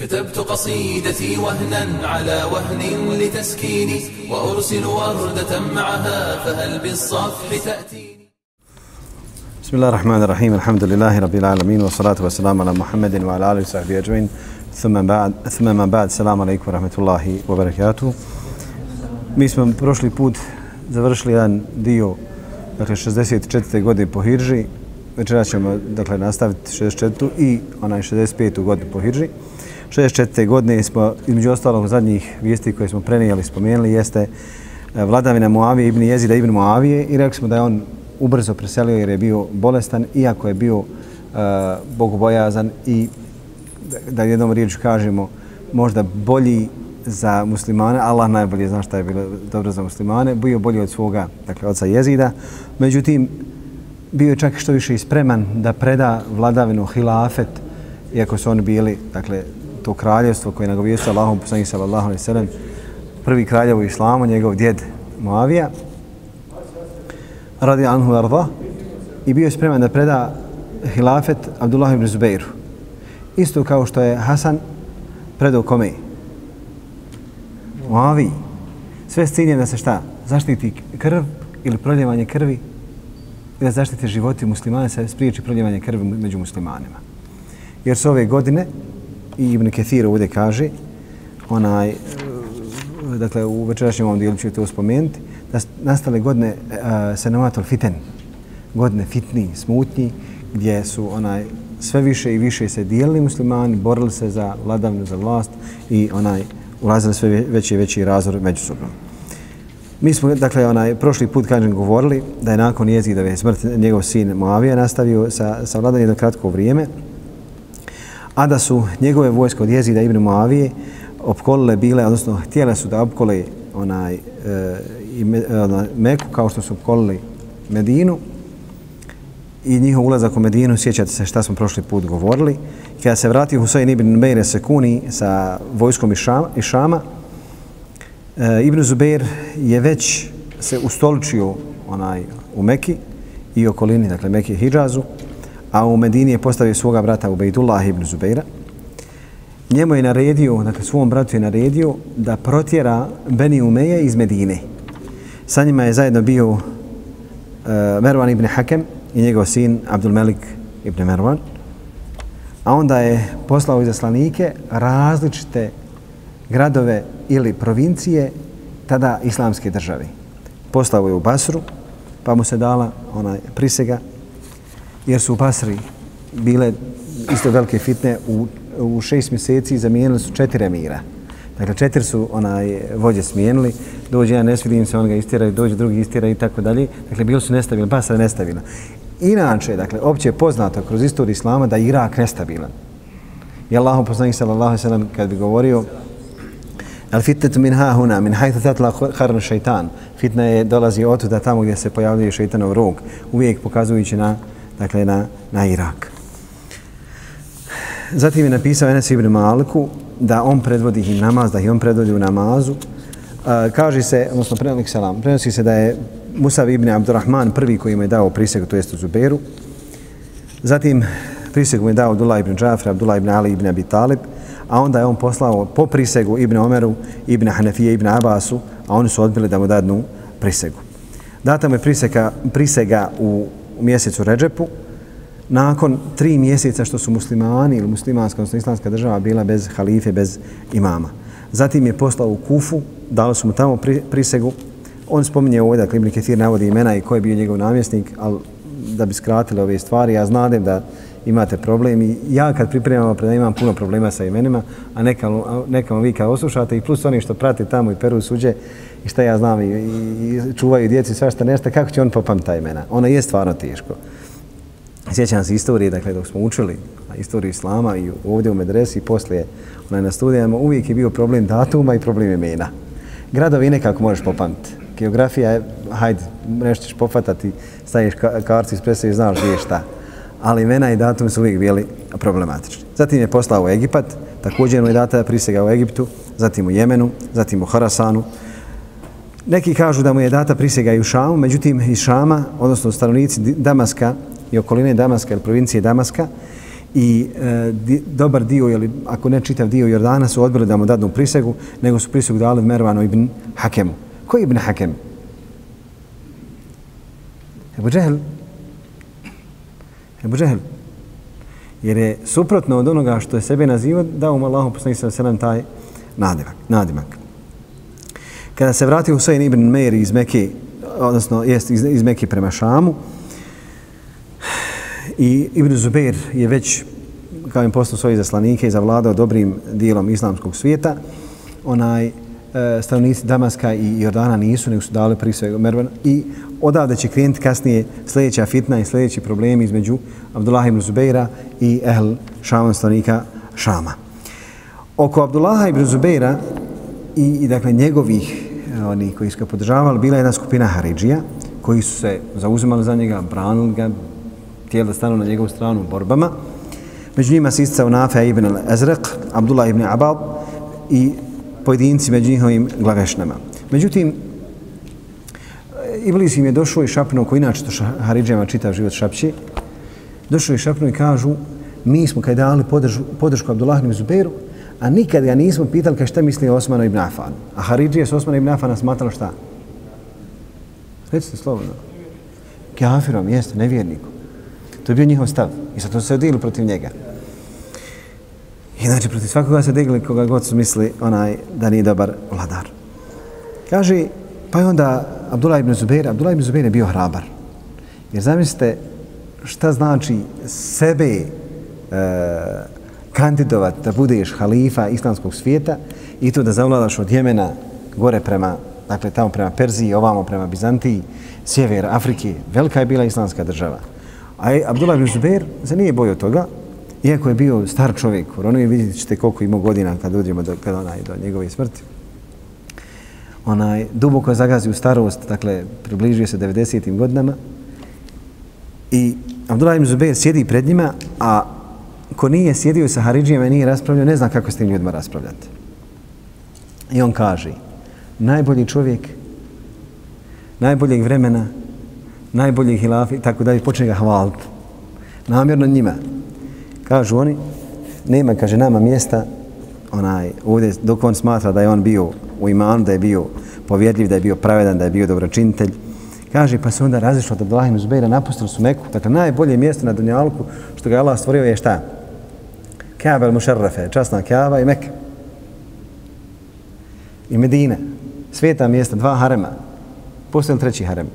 كتبت قصيدتي وهنا على وهن لتسكيني وأرسل وردة معها فهل بالصفح تأتيني بسم الله الرحمن الرحيم الحمد لله رب العالمين والصلاة والسلام على محمد وعلى آله وصحبه أجمعين ثم بعد ثم من بعد السلام عليكم ورحمة الله وبركاته Mi smo prošli put završili jedan dio, dakle 64. godine po Hirži. Večera ćemo dakle, nastaviti 64. i onaj 65. godinu po Hirži. 64. godine smo, između ostalog zadnjih vijesti koje smo prenijeli, spomenuli, jeste e, vladavina Muavije ibn Jezida ibn Muavije i rekli smo da je on ubrzo preselio jer je bio bolestan, iako je bio uh, bogobojazan i da jednom riječu kažemo možda bolji za muslimane, Allah najbolje zna šta je bilo dobro za muslimane, bio bolji od svoga, dakle, oca Jezida. Međutim, bio je čak što više ispreman da preda vladavinu hilafet, iako su oni bili, dakle, to kraljevstvo koje je nagovijestio Allahom poslanih sallallahu alaihi sallam, prvi kraljev u islamu, njegov djed Moavija, radi anhu arda, i bio je spreman da preda hilafet Abdullah ibn Zubeiru. Isto kao što je Hasan predao kome? Moaviji. Sve s ciljem da se šta? Zaštiti krv ili proljevanje krvi i da zaštite životi muslimana, se spriječi proljevanje krvi među muslimanima. Jer su ove godine i Ibn Kathir ovdje kaže, onaj, e, dakle u večerašnjem ovom dijelu ću to spomenuti, da nastale godine uh, Senavatul Fiten, godine fitni, smutnji, gdje su onaj sve više i više se dijelili muslimani, borili se za vladavnu, za vlast i onaj ulazili sve veći i veći razor međusobno. Mi smo, dakle, onaj, prošli put, kažem, govorili da je nakon jezidove smrti njegov sin Moavija nastavio sa, sa vladanjem do kratko vrijeme, a da su njegove vojske od jezida Ibn Muavije opkolile bile, odnosno htjele su da opkole onaj, e, i me, ona, Meku kao što su opkolili Medinu i njihov ulazak u Medinu, sjećate se šta smo prošli put govorili. Kada se vratio Husein ibn Mejre Sekuni sa vojskom iz Šama, iz Šama e, Ibn Zubair je već se ustoličio onaj, u Meki i okolini, dakle Meki Hidžazu, a u Medini je postavio svoga brata Ubejdullah ibn Zubeira. Njemu je naredio, dakle svom bratu je naredio da protjera Beni Umeje iz Medine. Sa njima je zajedno bio uh, Mervan ibn Hakem i njegov sin Abdul Melik ibn Mervan. A onda je poslao izaslanike različite gradove ili provincije tada islamske države. Poslao je u Basru, pa mu se dala onaj prisega jer su u Basri bile isto velike fitne u, u šest mjeseci zamijenili su četiri emira. Dakle, četiri su onaj vođe smijenili, dođe jedan nesvidim se, on ga istira, dođe drugi istira i tako dalje. Dakle, bili su nestabilni, Basra je nestabilna. Inače, dakle, opće je poznato kroz istoriju Islama da je Irak nestabilan. I Allah poslanik sallallahu sallam kad bi govorio Al fitnetu min ha huna, min hajta tatla harna šeitan. Fitna je dolazi od da tamo gdje se pojavljuje šeitanov rog, uvijek pokazujući na dakle na, na Irak. Zatim je napisao Enes ibn Maliku da on predvodi im namaz, da ih on predvodi u namazu. E, kaže se, odnosno prenosi salam, prenosi se da je Musa ibn Abdurrahman prvi koji mu je dao prisegu, to jest u Zuberu. Zatim prisegu mu je dao Abdullah ibn Džafra, Abdullah ibn Ali ibn Abi Talib, a onda je on poslao po prisegu ibn Omeru, ibn Hanefije, ibn Abbasu, a oni su odbili da mu dadnu prisegu. Data mu je prisega, prisega u u mjesecu Ređepu, nakon tri mjeseca što su muslimani ili muslimanska, odnosno islamska država bila bez halife, bez imama. Zatim je poslao u Kufu, dali su mu tamo prisegu. On spominje ovdje, dakle Ibn Ketir navodi imena i ko je bio njegov namjesnik, ali da bi skratili ove stvari, ja znam da imate problem i ja kad pripremam da imam puno problema sa imenima, a neka, neka vi kad oslušate i plus oni što prate tamo i peru suđe, i šta ja znam i, i, i čuvaju djeci svašta nešto, kako će on popamiti ta imena? Ona je stvarno teško. Sjećam se istorije, dakle, dok smo učili istoriju Islama i ovdje u medresi i poslije onaj, na studijama, uvijek je bio problem datuma i problem imena. Gradovi nekako možeš popamiti. Geografija je, hajde, nešto ćeš pofatati, staviš kartu iz i znaš gdje je šta. Ali imena i datum su uvijek bili problematični. Zatim je poslao u Egipat, također mu je data prisega u Egiptu, zatim u Jemenu, zatim u Harasanu, Neki kažu da mu je data prisjega i u Šamu, međutim iz Šama, odnosno stanovnici Damaska i okoline Damaska ili provincije Damaska, i e, di, dobar dio, ili ako ne čitav dio Jordana su odbili da mu dadnu prisegu, nego su prisegu dali Mervanu ibn Hakemu. Ko je ibn Hakem? Ebu Džehl. Ebu Džehl. Jer je suprotno od onoga što je sebe nazivao, dao mu Allahu poslanik sa selam taj nadimak. nadimak. Kada se vratio Husein ibn Meir iz Mekke, odnosno jest iz, iz Mekke prema Šamu, i Ibn Zubair je već kao im postao svoje zaslanike i zavladao dobrim dijelom islamskog svijeta, onaj e, stanovnici Damaska i Jordana nisu, nego su dali prije svega Mervan i odavde će krenuti kasnije sljedeća fitna i sljedeći problemi između Abdullah ibn Zubeira i Ehl Šaman stanovnika Šama. Oko Abdullaha ibn Zubeira i, i dakle njegovih oni koji su ga podržavali, bila je jedna skupina Haridžija koji su se zauzimali za njega, branili ga, tijeli da stanu na njegovu stranu u borbama. Među njima se isticao Nafe ibn al-Azraq, Abdullah ibn Abab i pojedinci među njihovim glavešnama. Međutim, Iblis im je došao i šapnuo, koji inače to Haridžijama čitav život šapći, došao i šapnuo i kažu, mi smo kaj dali podršku, podršku Abdullah ibn a nikad ga nismo pitali kaj šta misli Osman ibn Afan. A Haridžije su Osman ibn Afana smatrali šta? Recite slobodno. Kafirom, jeste, nevjernikom. To je bio njihov stav. I sad su se odili protiv njega. I znači, protiv svakoga se digli koga god su misli onaj da nije dobar vladar. Kaže, pa je onda Abdullah ibn Zubair, Abdullah ibn Zubair je bio hrabar. Jer zamislite šta znači sebe e, kandidovat da budeš halifa islamskog svijeta i to da zavladaš od Jemena gore prema, dakle tamo prema Perziji, ovamo prema Bizantiji, sjever Afrike, velika je bila islamska država. A Abdullah ibn Zubair se nije bojio toga, iako je bio star čovjek, ono je vidjeti ćete koliko ima godina kad dođemo do, kad onaj, do njegove smrti. Onaj, duboko je zagazio u starost, dakle, približio se 90. godinama i Abdullah ibn Zubair sjedi pred njima, a ko nije sjedio sa Haridžijama i nije raspravljao, ne zna kako s tim ljudima raspravljati. I on kaže, najbolji čovjek, najboljeg vremena, najboljih hilafi, tako da počne ga hvaliti. Namjerno njima. Kažu oni, nema, kaže, nama mjesta, onaj, ovdje, dok on smatra da je on bio u imanu, da je bio povjedljiv, da je bio pravedan, da je bio dobročinitelj. Kaže, pa se onda razišlo od Abdullahim Zubeira, napustili su Meku. Dakle, najbolje mjesto na Dunjalku što ga Allah stvorio je šta? Kaaba al Musharrafe, časna Kaaba i Mekka. I Medina. Sveta mjesta, dva harema. Postoji treći harem?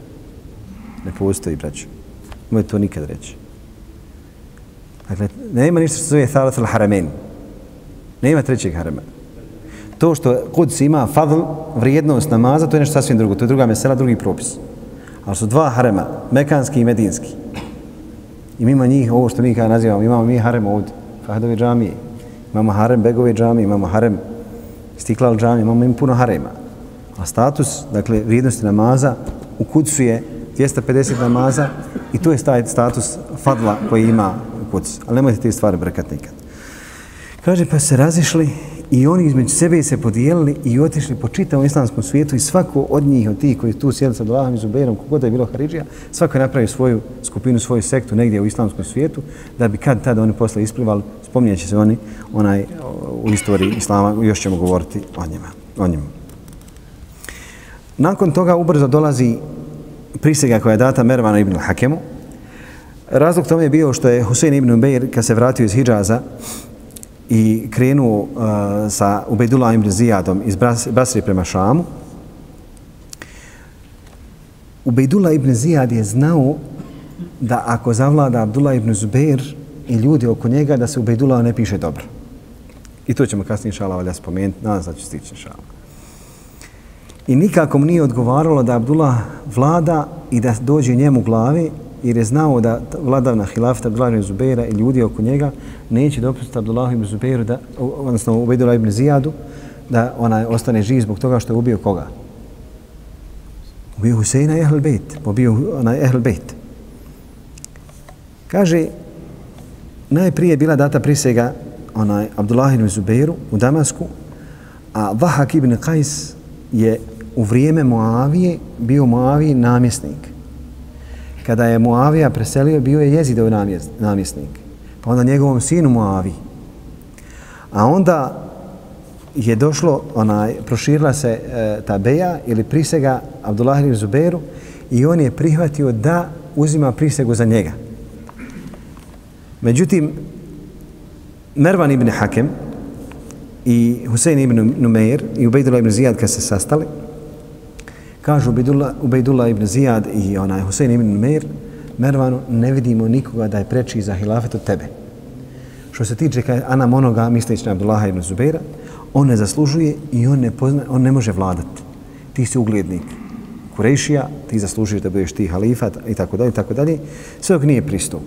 Ne postoji, braću. Moje to nikad reći. Dakle, nema ništa što se zove Thalath al-Haramein. Nema trećeg harema. To što Kuds ima fadl, vrijednost namaza, to je nešto sasvim drugo. To je druga mesela, drugi propis. Ali su dva harema, mekanski i medinski. I mimo njih, ovo što mi kada nazivamo, imamo mi harem ovdje, Fahdovi džamije. Imamo harem Begove džamije, imamo harem Stiklal džamije, imamo im puno harema. A status, dakle, vrijednosti namaza u Kudsu je 250 namaza i to je taj status fadla koji ima u Kudsu. Ali nemojte te stvari brekat nikad. Kaže, pa se razišli i oni između sebe se podijelili i otišli po čitavom islamskom svijetu i svako od njih, od tih koji tu sjeli sa Dolahom i Zubeirom, kogod je bilo Haridžija, svako je napravio svoju skupinu, svoju sektu negdje u islamskom svijetu, da bi kad tada oni posle isplivali, spominjat će se oni onaj, u istoriji islama, još ćemo govoriti o njima. O njima. Nakon toga ubrzo dolazi prisega koja je data Mervanu ibn Hakemu. Razlog tome je bio što je Husein ibn Ubeir, kad se vratio iz Hidžaza, i krenuo uh, sa Ubejdullah ibn Zijadom iz Basri prema Šamu, Ubejdullah ibn Zijad je znao da ako zavlada Abdullah ibn Zubair i ljudi oko njega, da se Ubejdullah ne piše dobro. I to ćemo kasnije šala valja spomenuti, nadam se da ću stići šala. I nikako mu nije odgovaralo da Abdullah vlada i da dođe njemu glavi jer je znao da vladavna hilafta Abdullah ibn Zubeira i ljudi oko njega neće dopustiti Abdullah ibn Zubeiru, da, odnosno Ubejdullah ibn Zijadu, da ona ostane živ zbog toga što je ubio koga? Ubio Huseina i Ehl Bejt. pobio onaj Ehl Bejt. Kaže, najprije je bila data prisega onaj Abdullah ibn Zubeiru u Damasku, a Vahak ibn Qais je u vrijeme Moavije bio Moaviji namjesnik kada je Muavija preselio, bio je jezidov namjesnik. pa onda njegovom sinu Muavi. A onda je došlo, onaj, proširila se e, ta beja ili prisega Abdullah ibn Zuberu i on je prihvatio da uzima prisegu za njega. Međutim, Mervan ibn Hakem i Husein ibn Numeir i Ubejdullah ibn Zijad kad se sastali, kažu Ubejdullah, Ubejdullah ibn Zijad i onaj Husein ibn Meir, Mervanu, ne vidimo nikoga da je preči za hilafet od tebe. Što se tiče kaj Ana Monoga, misleći na Abdullaha ibn Zubeira, on ne zaslužuje i on ne, pozna, on ne može vladati. Ti si uglednik Kurešija, ti zaslužuješ da budeš ti halifat i tako dalje, i tako dalje, sve dok nije pristup.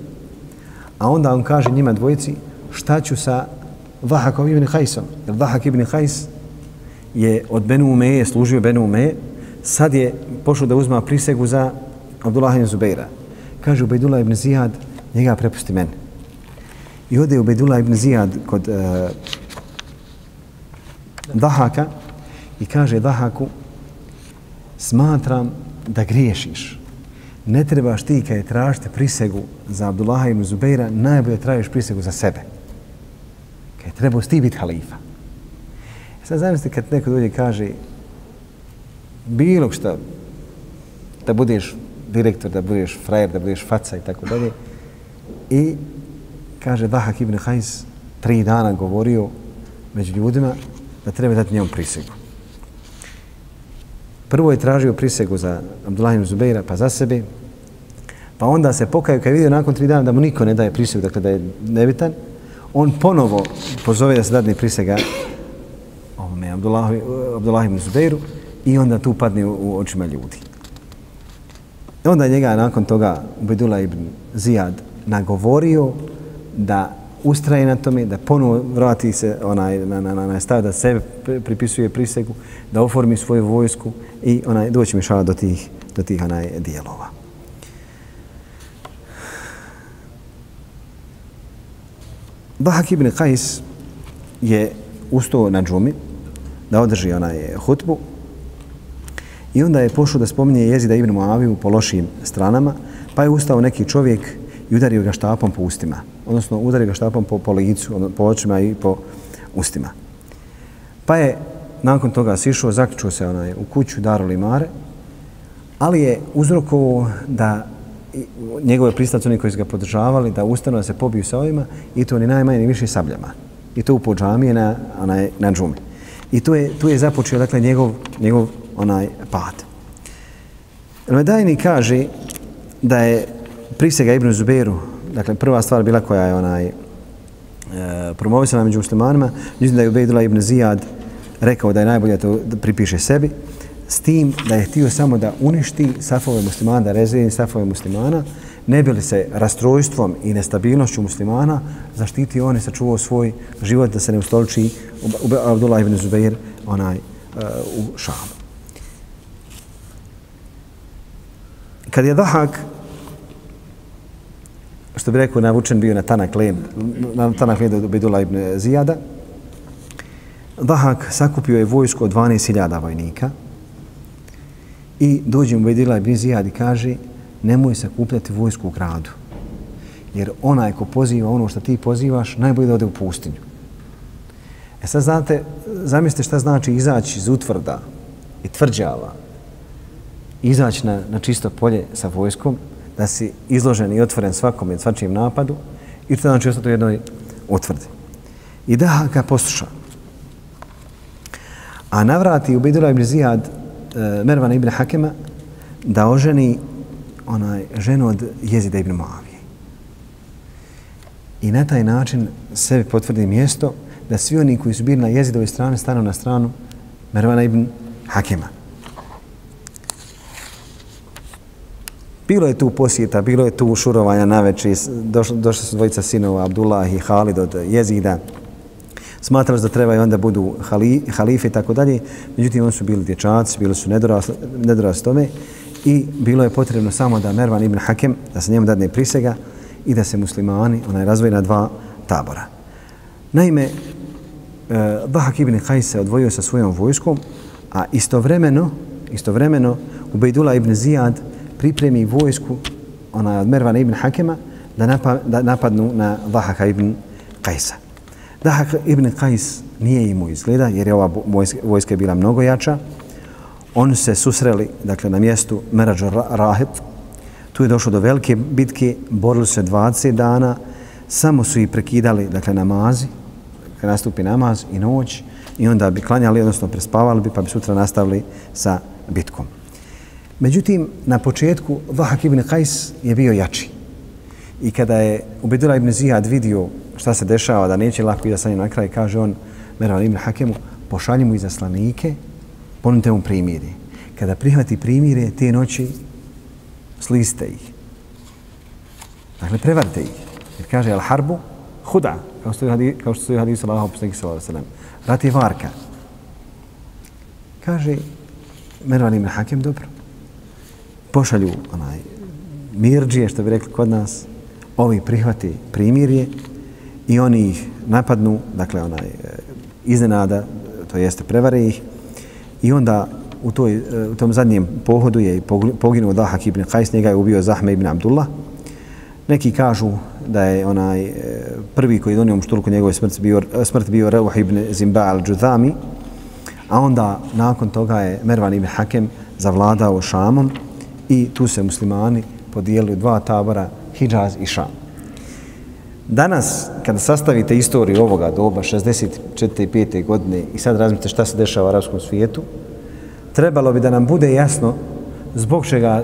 A onda on kaže njima dvojici, šta ću sa Vahakom ibn Hajsom? Jer Vahak ibn Hajs je od Benu Umeje, služio Benu Umeje, sad je pošao da uzma prisegu za Abdullah ibn Zubeira. Kaže Ubejdullah ibn Zijad, njega prepusti meni. I ode Ubejdullah ibn Zijad kod uh, Dahaka i kaže Dahaku, smatram da griješiš. Ne trebaš ti kada tražite prisegu za Abdullaha ibn Zubeira, najbolje tražiš prisegu za sebe. Kada je trebao ti biti halifa. E sad zamislite kad neko dođe kaže bilo šta, da budeš direktor, da budeš frajer, da budeš faca i tako dalje. I kaže Dahak ibn Hajs tri dana govorio među ljudima da treba dati njemu prisegu. Prvo je tražio prisegu za Abdullah ibn Zubeira, pa za sebe. Pa onda se pokaju, kad je vidio nakon tri dana da mu niko ne daje prisegu, dakle da je nebitan, on ponovo pozove da se dadne prisega ovome Abdullah, Abdullah ibn Zubeiru i onda tu padne u, u očima ljudi. Onda njega nakon toga Ubedula ibn Zijad nagovorio da ustraje na tome, da ponovo vrati se onaj, na, na, na, na stav, da sebe pripisuje prisegu, da oformi svoju vojsku i onaj, doći mi šala do tih, do tih onaj, dijelova. Dahak ibn Qais je ustao na džumi da održi onaj hutbu i onda je pošao da spominje jezida ibn Muaviju po lošim stranama, pa je ustao neki čovjek i udario ga štapom po ustima odnosno udario ga štapom po, po licu, ono, po očima i po ustima. Pa je nakon toga sišao, zaključio se onaj, u kuću Daru Limare, ali je uzrokovo da njegove pristavce, oni koji su ga podržavali, da ustanu da se pobiju sa ovima i to ni najmanje ni više sabljama. I to u podžamije na, onaj, na džumi. I tu je, tu je započeo dakle, njegov, njegov onaj pad. Medajni kaže da je prisega Ibn Zuberu dakle, prva stvar bila koja je onaj e, promovisana među muslimanima, mislim da je Ubejdula ibn Zijad rekao da je najbolje to pripiše sebi, s tim da je htio samo da uništi safove muslimana, da rezini safove muslimana, ne bi li se rastrojstvom i nestabilnošću muslimana zaštiti on i sačuvao svoj život da se ne ustoliči Abdullah ibn Zubair onaj, uh, u Šamu. Kad je Dahak što bi rekao, navučen bio na tanak led, na tanak led od Bedula ibn Zijada. Dahak sakupio je vojsko od 12.000 vojnika i dođe mu Bedula ibn Zijad i kaže nemoj sakupljati vojsku u gradu. Jer onaj ko poziva ono što ti pozivaš, najbolje da ode u pustinju. E sad znate, zamislite šta znači izaći iz utvrda i tvrđava, izaći na, na čisto polje sa vojskom, da si izložen i otvoren svakom i svačijem napadu i to znači ostati u jednoj utvrdi. I da ga posluša. A navrati u Bidula ibn Zijad e, Mervana ibn Hakema da oženi onaj ženu od jezida ibn Moavije. I na taj način sebi potvrdi mjesto da svi oni koji su bili na jezidovoj strani stanu na stranu Mervana ibn Hakema. Bilo je tu posjeta, bilo je tu šurovanja na veći, došli, došli su dvojica sinova, Abdullah i Halid od jezida. Smatrali da trebaju onda budu hali, halife i tako dalje. Međutim, oni su bili dječaci, bili su nedorasli, nedorasli tome i bilo je potrebno samo da Mervan ibn Hakem, da se njemu dadne prisega i da se muslimani onaj razvoj na dva tabora. Naime, eh, Dahak ibn Hajs se odvojio sa svojom vojskom, a istovremeno, istovremeno, Ubejdula ibn Zijad pripremi vojsku ona od Mervana ibn Hakema da, napa, da napadnu na Dahaka ibn Kajsa. Dahak ibn Kajs nije imao izgleda jer je ova vojska bila mnogo jača. Oni se susreli dakle, na mjestu Merađu Rahib. Tu je došlo do velike bitke, borili se 20 dana, samo su i prekidali dakle, namazi, kad nastupi namaz i noć, i onda bi klanjali, odnosno prespavali bi, pa bi sutra nastavili sa bitkom. Međutim, na početku Vahak ibn Kajs je bio jači. I kada je Ubedila ibn Zijad vidio šta se dešava, da neće lako i da sa njim na kraj, kaže on, Mervan ibn Hakemu, pošalji mu izaslanike, ponudite mu primiri. Kada prihvati primire, te noći sliste ih. Dakle, prevarite ih. Jer kaže, al harbu, huda, kao što je kao što je hadis Allahu poslanik sallallahu alejhi ve sellem. Rat je varka. Kaže Mervan ibn Hakem dobro. Pošalju onaj mirđije, što bi rekli kod nas, ovi prihvati primirje i oni ih napadnu, dakle onaj e, iznenada, to jeste prevare ih i onda u, toj, e, u tom zadnjem pohodu je poginuo Dahak ibn Qajs, njega je ubio Zahme ibn Abdullah. Neki kažu da je onaj e, prvi koji je donio muštulku njegove smrt bio, smrt bio Reuh ibn Zimba al-Đudhami, a onda nakon toga je Mervan ibn Hakem zavladao Šamom i tu se muslimani podijelili dva tabora, Hidžaz i Šam. Danas, kada sastavite istoriju ovoga doba, 64. godine, i sad razmite šta se dešava u arabskom svijetu, trebalo bi da nam bude jasno zbog čega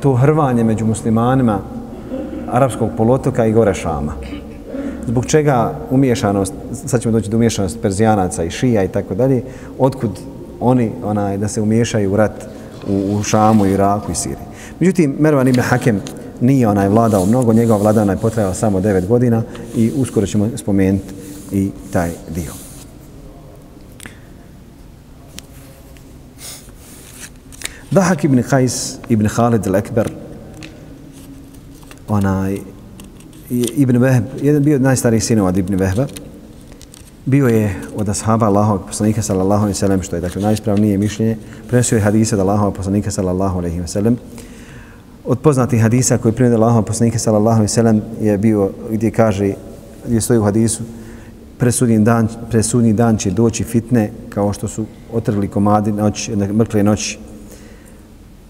to hrvanje među muslimanima arapskog polotoka i gore Šama. Zbog čega umješanost, sad ćemo doći do umješanosti Perzijanaca i Šija i tako dalje, otkud oni onaj, da se umiješaju u rat u, u Šamu, Iraku i Siriji. Međutim, Mervan ibn Hakem nije onaj vladao mnogo, njegova vladana je potrajala samo 9 godina i uskoro ćemo spomenuti i taj dio. Dahak ibn Qais ibn Khalid al-Ekber onaj Ibn Vehb, jedan bio od najstarijih sinova od Ibn Vehba, bio je od ashaba Allahovog poslanika sallallahu alejhi ve sellem što je dakle najispravnije mišljenje, prenosio je hadise od Allahovog poslanika sallallahu alejhi ve sellem. Od poznatih hadisa koji prenosi Allahov poslanik sallallahu alejhi ve sellem je bio gdje kaže, gdje stoji u hadisu, presudni dan, presudni dan će doći fitne kao što su otrgli komadi noć, mrkle noći.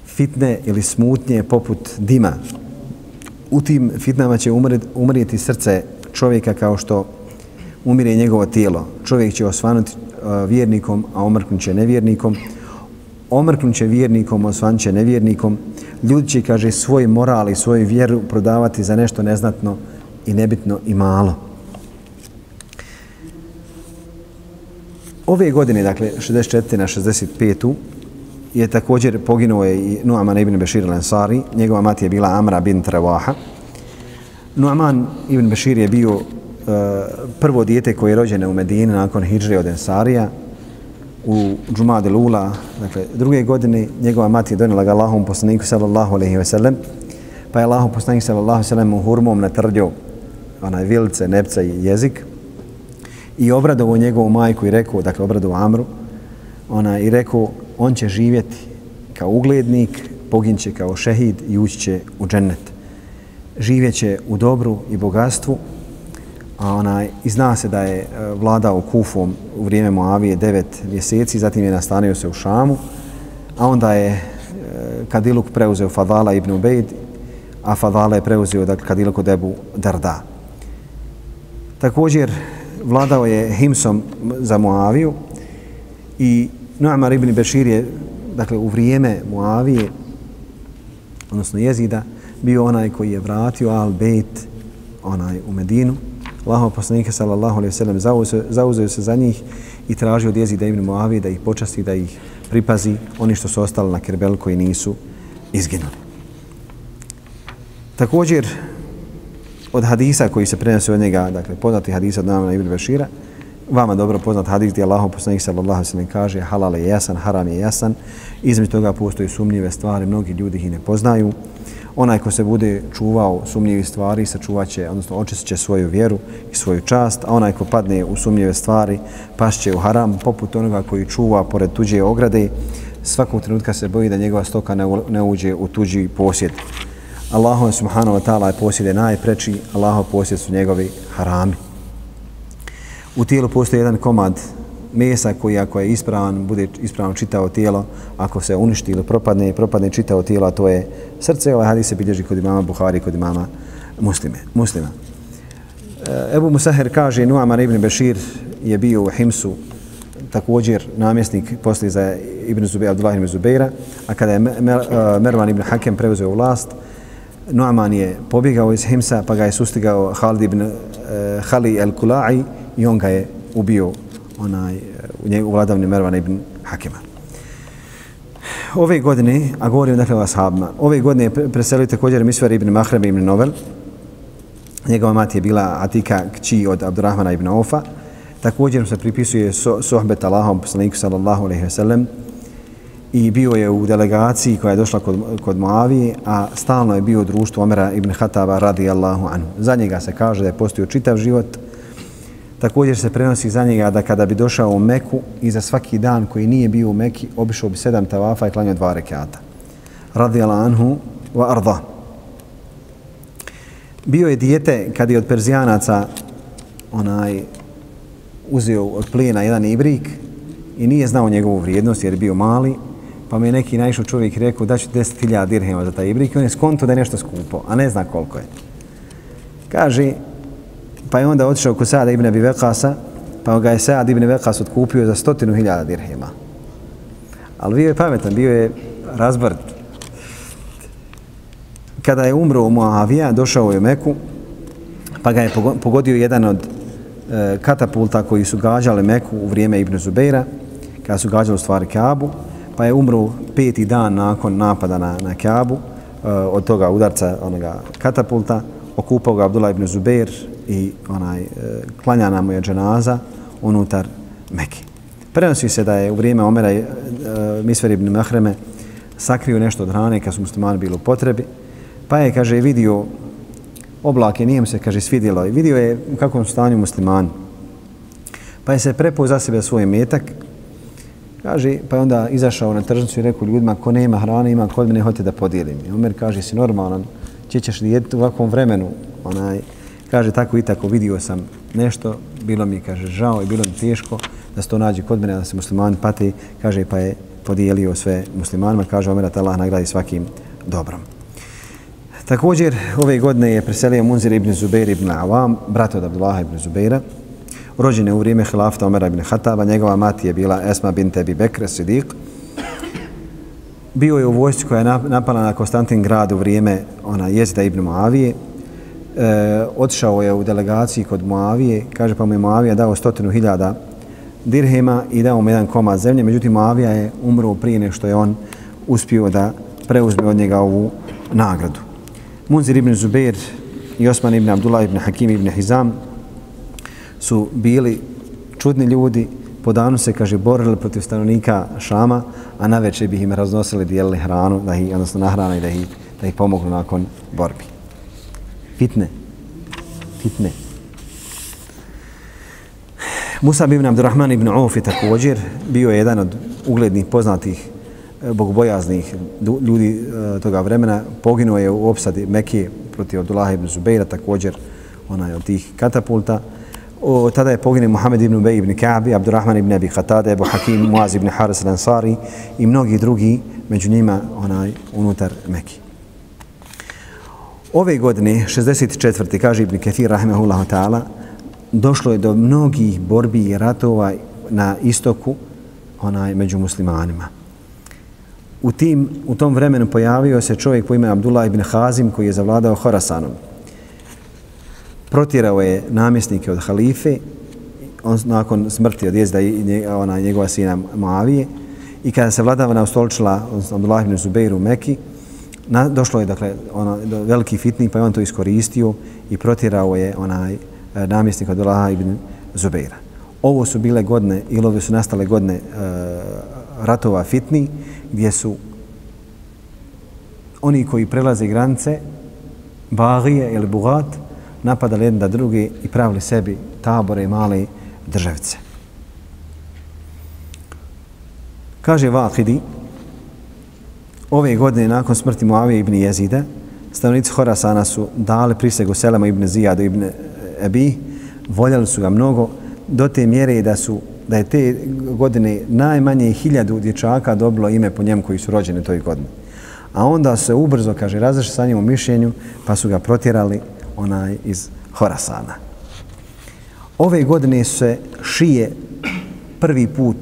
Fitne ili smutnje poput dima. U tim fitnama će umreti, umrijeti srce čovjeka kao što umire njegovo tijelo. Čovjek će osvanuti e, vjernikom, a omrknut će nevjernikom. Omrknut će vjernikom, osvanut će nevjernikom. Ljudi će, kaže, svoj moral i svoju vjeru prodavati za nešto neznatno i nebitno i malo. Ove godine, dakle, 64. na 65 je također poginuo je i Nu'man ibn Bešir al-Ansari. Njegova mati je bila Amra bin Trawaha. Nu'man ibn Bešir je bio Eh, prvo dijete koje je rođeno u Medini nakon hijđre od Ensarija u Džumade Lula, dakle, druge godine njegova mati je donijela ga Allahom poslaniku sallallahu alaihi ve sellem, pa je Allahom poslaniku sallallahu alaihi ve sellem hurmom natrdio onaj vilice, nepca i jezik i obradovo njegovu majku i rekao, dakle obradovo Amru, ona i rekao on će živjeti kao uglednik, poginće kao šehid i ući će u džennet. Živjet će u dobru i bogatstvu, a onaj, i zna se da je e, vladao Kufom u vrijeme Moavije devet mjeseci, zatim je nastanio se u Šamu, a onda je e, Kadiluk preuzeo Fadala ibn Ubejd, a Fadala je preuzeo dakle, Kadiluk od Ebu Darda. Također, vladao je Himsom za Moaviju i Nu'mar ibn Bešir je, dakle, u vrijeme Muavije, odnosno jezida, bio onaj koji je vratio Al-Bejt onaj u Medinu. Allahov poslanika sallallahu alejhi ve sellem zauzeo, zauzeo se za njih i tražio od jezida ibn Muavije da ih počasti, da ih pripazi oni što su ostali na Kerbelu koji nisu izginuli. Također, od hadisa koji se prenosi od njega, dakle, poznati hadis od Nu'mara ibn Bešira, vama dobro poznat hadis gdje Allahov poslanik sallallahu alejhi ve sellem kaže halal je jasan, haram je jasan. Između toga postoje sumnjive stvari, mnogi ljudi ih ne poznaju. Onaj ko se bude čuvao sumnjive stvari, sačuvaće, odnosno očistit svoju vjeru i svoju čast, a onaj ko padne u sumnjive stvari, pašće u haram, poput onoga koji čuva pored tuđe ograde, svakog trenutka se boji da njegova stoka ne, uđe u tuđi posjed. Allahu subhanahu wa ta'ala je posjede najpreči, Allahu posjed su njegovi harami. U tijelu postoji jedan komad mesa koji ako je ispravan, bude ispravno čitao tijelo, ako se uništi ili propadne, propadne čitao tijelo, a to je srce, ovaj hadis se bilježi kod imama Buhari, kod imama muslime, muslima. E, Ebu Musaher kaže, Nuamar ibn Bešir je bio u Himsu, također namjesnik poslije za Ibn Zubeira, Abdullah ibn Zubeira, a kada je e, Mervan ibn Hakem preuzeo vlast, Nuaman je pobjegao iz Himsa, pa ga je sustigao Khalid ibn e, uh, Khali el-Kula'i i on ga je ubio onaj, u, vladavni Mervan ibn Hakema. Ove godine, a govorim dakle o ashabima, ove godine preselio također Misvar ibn Mahrem ibn Novel. Njegova mati je bila Atika kći od Abdurrahmana ibn Aufa. Također se pripisuje so, sohbet Allahom poslaniku sallallahu alaihi wasallam i bio je u delegaciji koja je došla kod, kod Moavije, a stalno je bio u društvu Omera ibn Hataba radijallahu anhu. Za njega se kaže da je postio čitav život, Također se prenosi za njega da kada bi došao u Meku i za svaki dan koji nije bio u Meki, obišao bi sedam tavafa i klanio dva rekata. Radijala anhu wa arda. Bio je dijete kad je od Perzijanaca onaj uzeo od plijena jedan ibrik i nije znao njegovu vrijednost jer je bio mali, pa mi je neki naišao čovjek rekao da ću 10.000 dirhema za taj ibrik i on je skonto da je nešto skupo, a ne zna koliko je. Kaže, Pa je onda otišao kod Sada ibn Abi Vekasa, pa ga je Sad ibn Vekas otkupio za stotinu hiljada dirhima. Ali bio je pametan, bio je razbrt. Kada je umro Muavija, došao je u Meku, pa ga je pogodio jedan od e, katapulta koji su gađale Meku u vrijeme Ibn Zubeira, kada su gađali u stvari Kaabu, pa je umro peti dan nakon napada na, na Kaabu, e, od toga udarca onoga katapulta, okupao ga Abdullah ibn Zubeir i onaj e, klanja nam je dženaza unutar Mekke. Prenosi se da je u vrijeme Omera e, Misver ibn Mahreme sakrio nešto od hrane kad su muslimani bili u potrebi, pa je, kaže, vidio oblake, nije mu se, kaže, svidjelo i vidio je u kakvom stanju muslimani. Pa je se prepao za sebe svoj metak, kaže, pa je onda izašao na tržnicu i rekao ljudima, ko nema hrane, ima kod mene, hoće da podijelim. I Omer kaže, si normalan, će ćeš dijetiti u ovakvom vremenu, onaj, kaže tako i tako vidio sam nešto, bilo mi kaže žao i bilo mi teško da se to nađe kod mene, da se muslimani pati, kaže pa je podijelio sve muslimanima, kaže Omer da Allah nagradi svakim dobrom. Također, ove godine je preselio Munzir ibn Zubair ibn Awam, brat od Abdullah ibn Zubaira, rođen je u vrijeme hilafta Omera ibn Hataba, njegova mati je bila Esma bin Tebi Bekre, Sidik. Bio je u vojsci koja je napala na Konstantin grad u vrijeme ona jezida ibn Muavije, e, otišao je u delegaciji kod Moavije, kaže pa mu je Moavija dao stotinu hiljada dirhema i dao mu jedan komad zemlje, međutim Moavija je umro prije nešto je on uspio da preuzme od njega ovu nagradu. Munzir ibn Zubair i Osman ibn Abdullah ibn Hakim ibn Hizam su bili čudni ljudi, po danu se, kaže, borili protiv stanovnika Šama, a na večer bi im raznosili, dijelili hranu, da ih, odnosno nahrane i da ih, da ih pomognu nakon borbi fitne. Fitne. Musa ibn Abdurrahman ibn Auf je također bio je jedan od uglednih, poznatih, e, bogobojaznih ljudi e, toga vremena. Poginuo je u opsadi Mekije protiv Abdullah ibn Zubeira, također onaj od tih katapulta. O, tada je poginuo Muhammed ibn Ubej ibn Ka'bi, Abdurrahman ibn Abi Khatada, Ebu Hakim, Muaz ibn Haris al-Ansari i mnogi drugi, među njima onaj unutar Mekije. Ove godine, 64. kaže Ibn Kathir, rahimahullahu ta'ala, došlo je do mnogih borbi i ratova na istoku onaj, među muslimanima. U, tim, u tom vremenu pojavio se čovjek po ime Abdullah ibn Hazim koji je zavladao Horasanom. Protjerao je namjesnike od halife on, nakon smrti od jezda i ona, njegova sina Moavije i kada se vladavana ustoličila Abdullah ibn Zubeiru u Mekiji, na, došlo je dakle ono do veliki fitni pa je on to iskoristio i protirao je onaj e, namjesnik od Allaha ibn Zubeira. Ovo su bile godine ili ove su nastale godine e, ratova fitni gdje su oni koji prelaze granice Bagije ili Bugat napadali jedan da drugi i pravili sebi tabore i male državce. Kaže Vahidi, ove godine nakon smrti Muavije ibn Jezida, stanovnici Horasana su dali prisegu Selema ibn Zijadu ibn Ebi, voljeli su ga mnogo, do te mjere da su da je te godine najmanje hiljadu dječaka dobilo ime po njemu koji su rođeni toj godini. A onda se ubrzo, kaže, razlišli sa njim u mišljenju, pa su ga protjerali onaj iz Horasana. Ove godine su se šije prvi put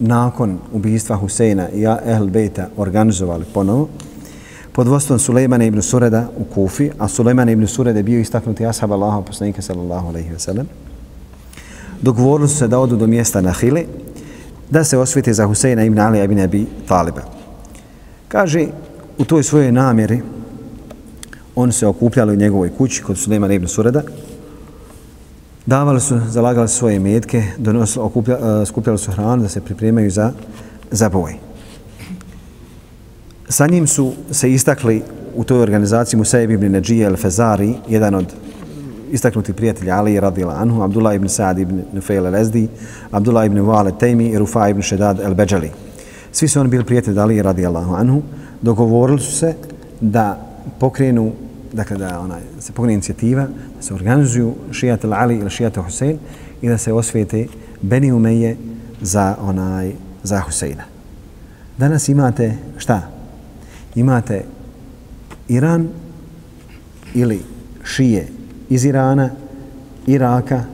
nakon ubijstva Huseina i Ehl Bejta organizovali ponovo pod vodstvom Sulejmana ibn Sureda u Kufi, a Sulejman ibn Sured je bio istaknuti ashab Allaha poslanika sallallahu alaihi wa sallam. Dogovorili su se da odu do mjesta na Hili, da se osvite za Huseina ibn Ali ibn Abi Taliba. Kaže, u toj svojoj namjeri, on se okupljali u njegovoj kući kod Sulejmana ibn Sureda, davali su, zalagali svoje metke, donosili, okuplja, e, skupljali su hranu da se pripremaju za, za boj. Sa njim su se istakli u toj organizaciji Musaib ibn Najije al-Fezari, jedan od istaknuti prijatelja Ali radila anhu, Abdullah ibn Sa'ad ibn Nufail al-Ezdi, Abdullah ibn Wale Tejmi i Rufa ibn Šedad al-Beđali. Svi su oni bili prijatelji Ali radijallahu anhu, dogovorili su se da pokrenu dakle da ona se pogne inicijativa da se organizuju šijat Ali ili šijat Husein i da se osvijete Beni Umeje za onaj za Huseina. Danas imate šta? Imate Iran ili šije iz Irana, Iraka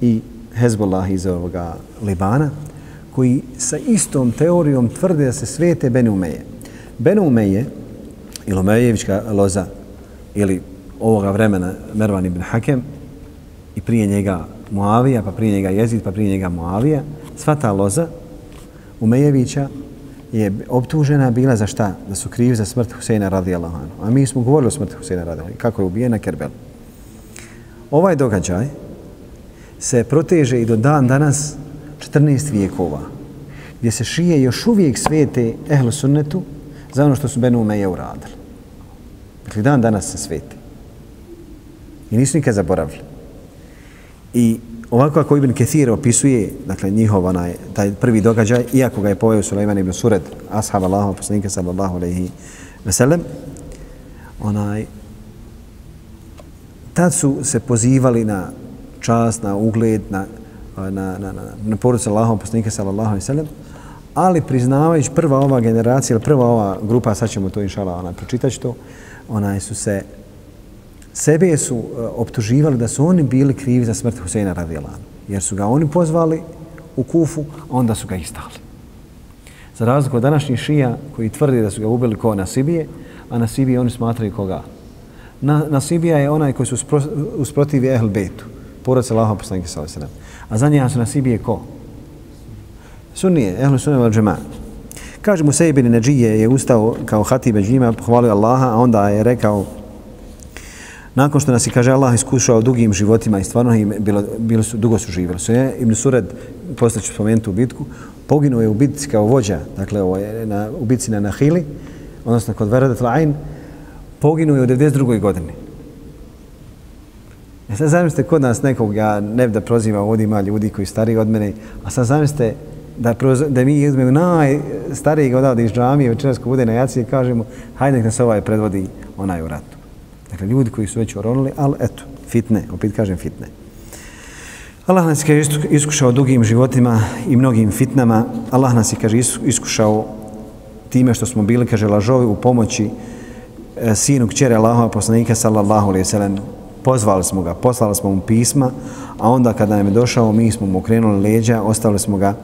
i Hezbollah iz ovoga Libana koji sa istom teorijom tvrde da se svete Beni Umeje. Beni Umeje ili Umejevička loza ili ovoga vremena Mervan ibn Hakem i prije njega Muavija, pa prije njega Jezid, pa prije njega Muavija, sva ta loza Umejevića je optužena bila za šta? Da su krivi za smrt Huseina radijallahu anhu. A mi smo govorili o smrti Huseina radijallahu Kako je ubijen na Kerbelu. Ovaj događaj se proteže i do dan danas 14 vijekova gdje se šije još uvijek svete ehlu sunnetu za ono što su Benu Umeje uradili. Dakle, dan danas se sveti. I nisu nikad zaboravili. I ovako ako Ibn Kethir opisuje dakle, njihov onaj, taj prvi događaj, iako ga je poveo Sulejman ibn Sured, ashab Allaho, poslanika sallallahu alaihi veselem, onaj, tad su se pozivali na čast, na ugled, na, na, na, na, na porucu Allaho, poslanika sallallahu alaihi veselem, ali priznavajući prva ova generacija, ili prva ova grupa, sad ćemo to inšala ona, pročitati to, onaj su se sebe su e, optuživali da su oni bili krivi za smrt Huseina radijalanu. Jer su ga oni pozvali u Kufu, a onda su ga istali. Za razliku od današnjih šija koji tvrdi da su ga ubili ko Nasibije, a Nasibije oni smatraju koga? Na, Nasibija je onaj koji su uspro, usprotivi Ehl Betu, porodce Allaha poslanike sallallahu alejhi A za njega su Nasibije ko? Sunnije, Ehl Sunne vel Džemaat. Kaže mu Sejbin ibn Neđije je ustao kao hatib među njima, pohvalio Allaha, a onda je rekao nakon što nas je, kaže, Allah iskušao dugim životima i stvarno im bilo, bilo su, dugo su živjeli. Su je Ibn Sured, poslije ću spomenuti u bitku, poginuo je u bitci kao vođa, dakle ovo je na, u bitci na Nahili, odnosno kod Veradat La'in, poginuo je u 92. godini. E sad zamislite kod nas nekog, ja ne da prozivam, ovdje ima ljudi koji stariji od mene, a sad zamislite da, proz, da mi uzmemo najstarijeg odavde iz džamije, večeras ko bude na jaci i kažemo, hajde nek nas ovaj predvodi onaj u ratu. Dakle, ljudi koji su već oronili, ali eto, fitne, opet kažem fitne. Allah nas je iskušao dugim životima i mnogim fitnama. Allah nas je, kaže, iskušao time što smo bili, kaže, lažovi u pomoći e, sinu kćere Allahova poslanika, sallallahu alaihi sallam. Pozvali smo ga, poslali smo mu pisma, a onda kada nam je došao, mi smo mu okrenuli leđa, ostavili smo ga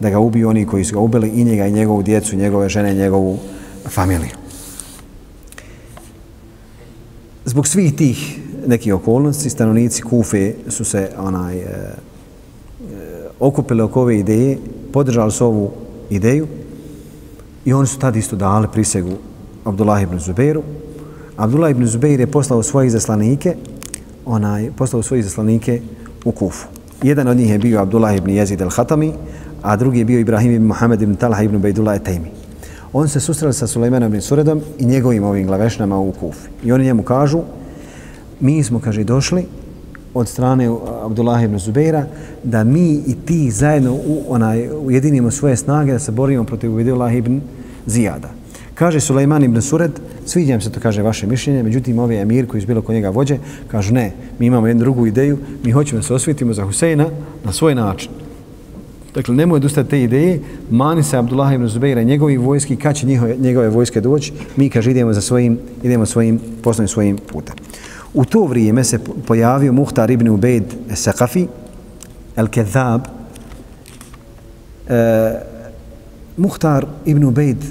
da ga ubiju oni koji su ga ubili i njega i njegovu djecu, njegove žene i njegovu familiju. Zbog svih tih nekih okolnosti, stanovnici Kufe su se onaj, e, e okupili oko ove ideje, podržali su ovu ideju i oni su tada isto dali prisegu Abdullah ibn Zubeiru. Abdullah ibn Zubeir je poslao svoje zaslanike, onaj, poslao svoje zaslanike u Kufu. Jedan od njih je bio Abdullah ibn Jezid al-Hatami, a drugi je bio Ibrahim ibn Muhammed ibn Talha ibn Bejdullah Tejmi. On se susreli sa Sulejmanom ibn Suredom i njegovim ovim glavešnama u Kufi. I oni njemu kažu, mi smo, kaže, došli od strane uh, Abdullah ibn Zubeira, da mi i ti zajedno u, onaj, ujedinimo svoje snage da se borimo protiv Uvedullah ibn Zijada. Kaže Sulejman ibn Sured, sviđam se to, kaže vaše mišljenje, međutim ovaj emir koji je bilo kod njega vođe, kaže ne, mi imamo jednu drugu ideju, mi hoćemo da se osvetimo za Huseina na svoj način. Dakle, nemoj odustati te ideje, mani se Abdullah ibn Zubeira i njegovi vojski, kad će njihove, njegove vojske doći, mi kaže idemo za svojim, idemo svojim, poslovnim svojim putem. U to vrijeme se pojavio Muhtar ibn Ubejd Sakafi, El Kedhab. E, eh, Muhtar ibn Ubejd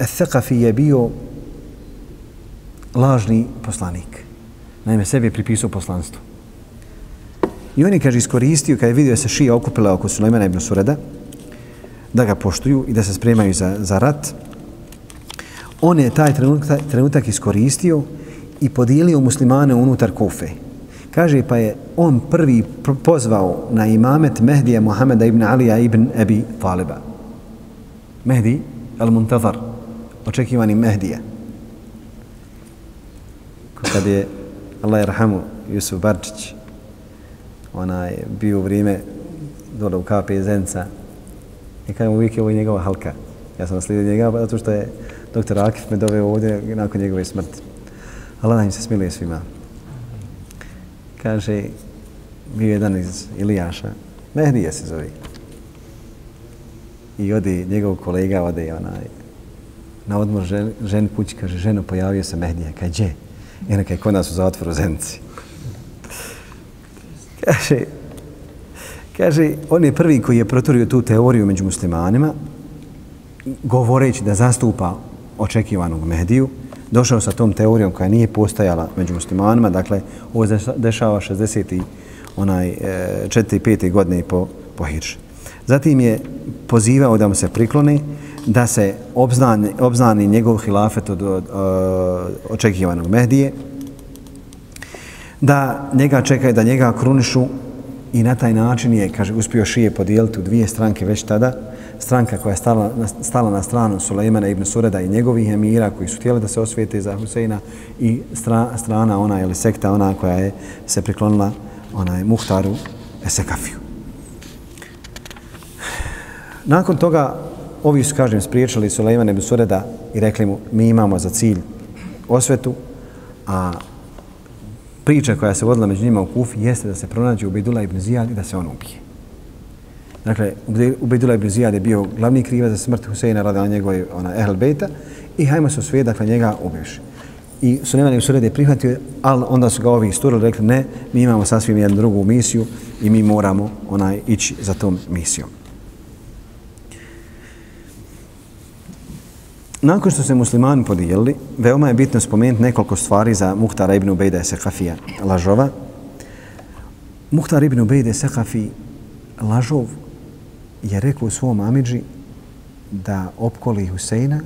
Sakafi je bio lažni poslanik. Naime, sebi je pripisao poslanstvo. I on je, kaže, iskoristio, kada je vidio se šija okupila oko Sulejmana ibn Sureda, da ga poštuju i da se spremaju za, za rat, on je taj trenutak, trenutak iskoristio i podijelio muslimane unutar kufe. Kaže, pa je on prvi pozvao na imamet Mehdija Muhameda ibn Alija ibn Ebi Taliba. Mehdi al-Muntazar, očekivani Mehdija. Kad je, Allah je rahamu, Jusuf Barčić, onaj, bio u vrijeme dole u kape Zenca i kada uvijek je ovo njegova halka. Ja sam naslijedio njega pa zato što je doktor Akif me doveo ovdje nakon njegove smrti. Allah im se smiluje svima. Kaže, bio jedan iz Ilijaša, Mehdija se zove. I odi njegov kolega, ode onaj, na odmor žen, žen kući, kaže, ženo, pojavio se Mehdija. Kaj, gdje? I neka je kod nas u zatvoru Zenci. Kaže, kaže, on je prvi koji je proturio tu teoriju među muslimanima, govoreći da zastupa očekivanog Mehdiju, došao sa tom teorijom koja nije postajala među muslimanima, dakle, ovo se dešava 60. onaj, e, 4. 5. godine po, po Hirši. Zatim je pozivao da mu se prikloni, da se obznani, obznani njegov hilafet od, od, od očekivanog Mehdije, da njega čekaju, da njega krunišu i na taj način je, kaže, uspio šije podijeliti u dvije stranke već tada, stranka koja je stala, stala na stranu Sulejmana ibn Sureda i njegovih emira koji su htjeli da se osvijete za Huseina i stra, strana ona ili sekta ona koja je se priklonila onaj Muhtaru Esekafiju. Nakon toga ovi su, kažem, spriječili Sulejmana ibn Sureda i rekli mu mi imamo za cilj osvetu, a priča koja se vodila među njima u Kufi jeste da se pronađe Ubejdula ibn Zijad i da se on ubije. Dakle, Ubejdula ibn Zijad je bio glavni kriva za smrt Huseina rada na njegove ona, Ehl Bejta i hajmo se sve, dakle, njega ubiš. I Suleman ibn Sured je prihvatio, ali onda su ga ovi isturili, rekli ne, mi imamo sasvim jednu drugu misiju i mi moramo onaj ići za tom misijom. Nakon što se muslimani podijelili, veoma je bitno spomenuti nekoliko stvari za Muhtara ibn Ubejda Sekafija, lažova. Muhtar ibn Ubejda Sekafi, lažov, je rekao u svom amidži da opkoli Huseina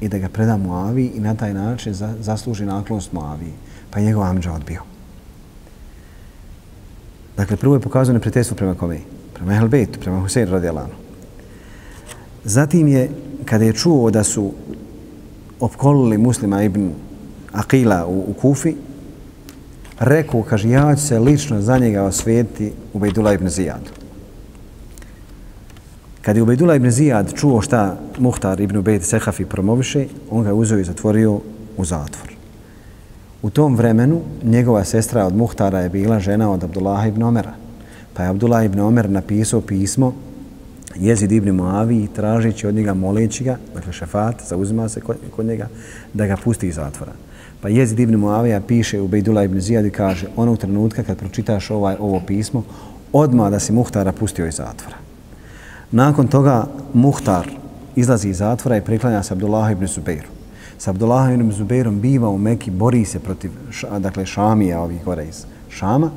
i da ga preda Muavi i na taj način za, zasluži naklonost Muavi. Pa je njegov amidža odbio. Dakle, prvo je pokazano neprijateljstvo prema kome? Prema Ehlbejtu, prema Huseinu radijalanu. Zatim je, kada je čuo da su opkolili muslima ibn Aqila u, u Kufi, rekao, kaže, ja ću se lično za njega osvijeti u Bejdula ibn Zijadu. Kad je Ubejdula ibn Zijad čuo šta Muhtar ibn Ubejd Sehafi promoviše, on ga je uzeo i zatvorio u zatvor. U tom vremenu njegova sestra od Muhtara je bila žena od Abdullaha ibn Omera. Pa je Abdullah ibn Omer napisao pismo Jezid ibn Muavi tražeći od njega, moleći ga, dakle šefat, zauzima se kod, kod njega, da ga pusti iz zatvora. Pa Jezid ibn Muavija piše u Bejdula ibn Zijad i kaže onog trenutka kad pročitaš ovaj, ovo pismo, odma da si Muhtara pustio iz zatvora. Nakon toga Muhtar izlazi iz zatvora i priklanja se Abdullah ibn Zubeiru. Sa Abdullah ibn Zubeirom biva u Meki, bori se protiv dakle, Šamija, ovih gore iz Šama,